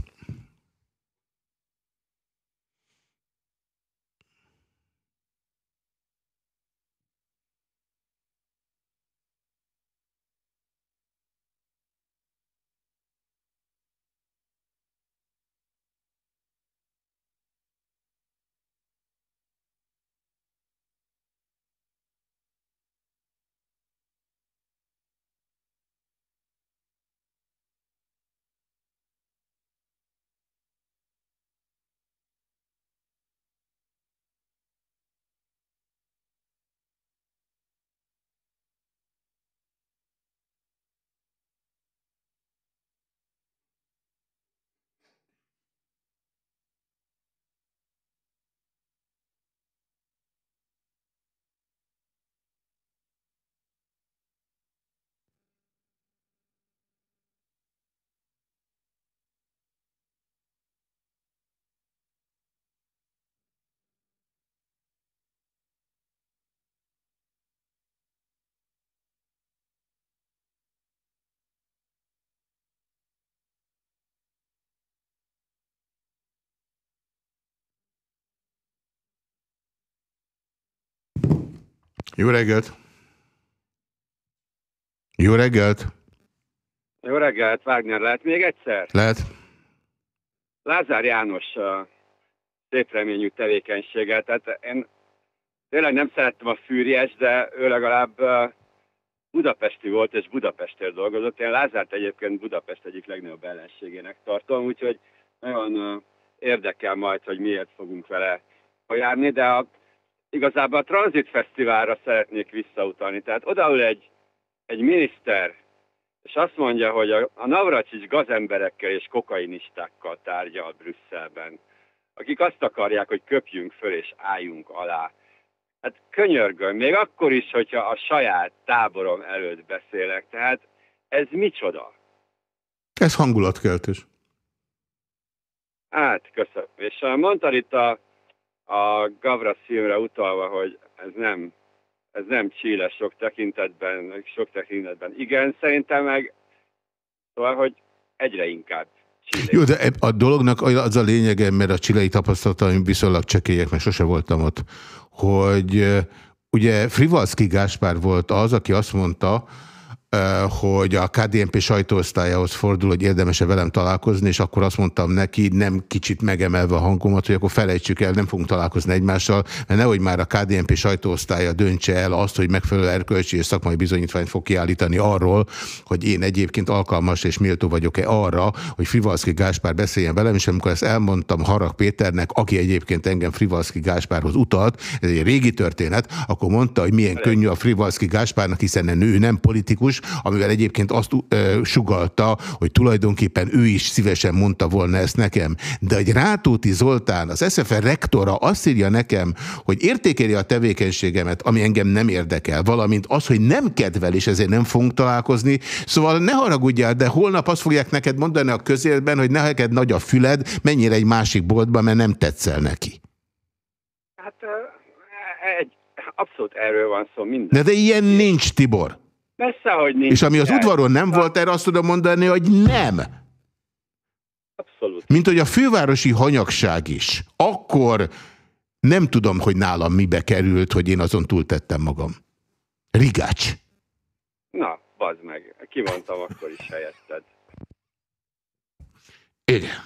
Jó reggelt! Jó reggelt! Jó reggelt, Wagner, lehet még egyszer? Lehet. Lázár János szép reményű tevékenységet. Tehát én tényleg nem szerettem a fűries, de ő legalább budapesti volt, és Budapestért dolgozott. Én Lázárt egyébként Budapest egyik legnagyobb ellenségének tartom, úgyhogy nagyon érdekel majd, hogy miért fogunk vele járni, de a, igazából a Transit Fesztiválra szeretnék visszautalni. Tehát odaül egy, egy miniszter, és azt mondja, hogy a, a Navracsics gazemberekkel és kokainistákkal tárgyal Brüsszelben, akik azt akarják, hogy köpjünk föl és álljunk alá. Hát könyörgöm, még akkor is, hogyha a saját táborom előtt beszélek. Tehát ez micsoda? Ez hangulatkeltés. Hát, köszönöm. És uh, mondtad itt a, a Gavra filmre utalva, hogy ez nem, ez nem Chile sok tekintetben, sok tekintetben. Igen, szerintem meg, szóval, hogy egyre inkább Chile. Jó, de eb- a dolognak az a lényege, mert a csilei tapasztalataim viszonylag csekélyek, mert sose voltam ott, hogy ugye Frivalszki Gáspár volt az, aki azt mondta, hogy a KDNP sajtóosztályához fordul, hogy érdemese velem találkozni, és akkor azt mondtam neki, nem kicsit megemelve a hangomat, hogy akkor felejtsük el, nem fogunk találkozni egymással, mert nehogy már a KDNP sajtóosztálya döntse el azt, hogy megfelelő erkölcsi és szakmai bizonyítványt fog kiállítani arról, hogy én egyébként alkalmas és méltó vagyok-e arra, hogy Frivalszki Gáspár beszéljen velem, és amikor ezt elmondtam Harag Péternek, aki egyébként engem Frivalszki Gáspárhoz utalt, ez egy régi történet, akkor mondta, hogy milyen könnyű a Frivalszki Gáspárnak, hiszen ő nem politikus, amivel egyébként azt ö, sugalta, hogy tulajdonképpen ő is szívesen mondta volna ezt nekem. De egy Rátóti Zoltán, az SFR rektora azt írja nekem, hogy értékeli a tevékenységemet, ami engem nem érdekel, valamint az, hogy nem kedvel, és ezért nem fogunk találkozni. Szóval ne haragudjál, de holnap azt fogják neked mondani a közérben, hogy neked nagy a füled, mennyire egy másik boltba, mert nem tetszel neki. Hát egy, abszolút erről van szó minden. De, de ilyen nincs, Tibor. Messze, hogy nincs. És ami az udvaron nem volt, erre azt tudom mondani, hogy nem. Abszolút. Mint hogy a fővárosi hanyagság is. Akkor nem tudom, hogy nálam mibe került, hogy én azon túltettem magam. Rigács. Na, bazd meg. Kimondtam akkor is helyetted. Igen.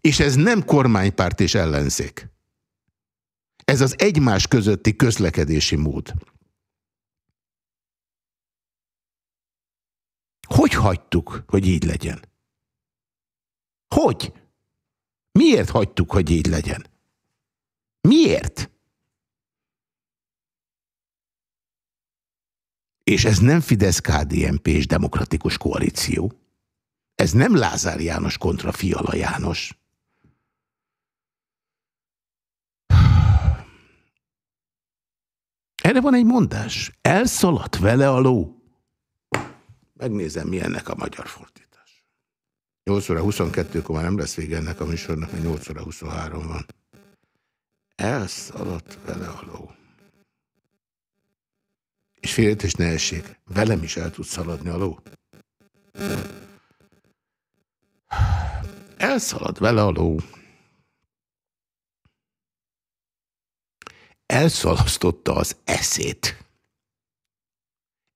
És ez nem kormánypárt és ellenzék. Ez az egymás közötti közlekedési mód. Hogy hagytuk, hogy így legyen? Hogy? Miért hagytuk, hogy így legyen? Miért? És ez nem Fidesz-KDNP és demokratikus koalíció. Ez nem Lázár János kontra Fiala János. Erre van egy mondás. Elszaladt vele a ló. Megnézem, mi ennek a magyar fordítás. 8 óra 22-kor már nem lesz vége ennek a műsornak, mert 8 óra 23 van. Elszaladt vele a ló. És félretés ne essék. Velem is el tud szaladni a ló. Elszalad vele a ló. Elszalasztotta az eszét.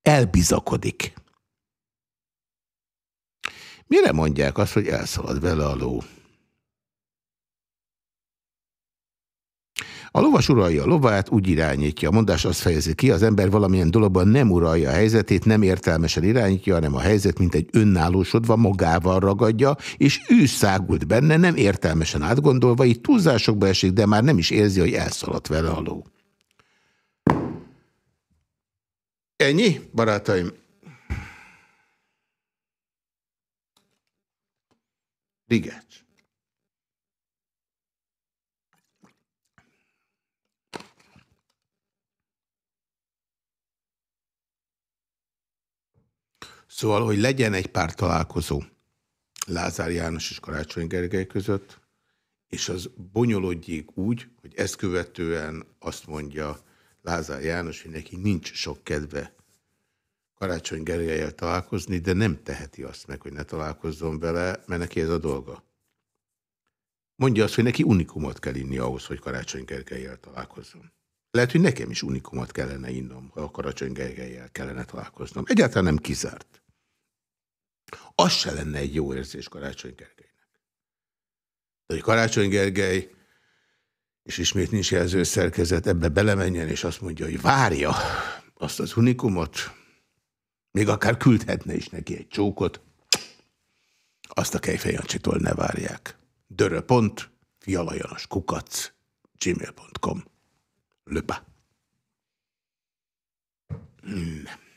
Elbizakodik. Mire mondják azt, hogy elszalad vele a ló? A lovas uralja a lovát, úgy irányítja. A mondás azt fejezi ki, az ember valamilyen dologban nem uralja a helyzetét, nem értelmesen irányítja, hanem a helyzet, mint egy önállósodva magával ragadja, és ő szágult benne, nem értelmesen átgondolva, így túlzásokba esik, de már nem is érzi, hogy elszaladt vele a ló. Ennyi, barátaim? Rigács. Szóval, hogy legyen egy pár találkozó Lázár János és Karácsony Gergely között, és az bonyolódjék úgy, hogy ezt követően azt mondja Lázár János, hogy neki nincs sok kedve Karácsony Gergelyel találkozni, de nem teheti azt meg, hogy ne találkozzon vele, mert neki ez a dolga. Mondja azt, hogy neki unikumot kell inni ahhoz, hogy Karácsony Gergelyel találkozzon. Lehet, hogy nekem is unikumot kellene innom, ha a Karácsony Gergelyel kellene találkoznom. Egyáltalán nem kizárt. Az se lenne egy jó érzés Karácsony Gergelynek. De hogy Karácsony Gergely, és ismét nincs jelző szerkezet, ebbe belemenjen, és azt mondja, hogy várja azt az unikumot, még akár küldhetne is neki egy csókot, azt a Kejfejancsitól ne várják. Dörö.pont, fialajanos kukac, gmail.com. Bas. Nem.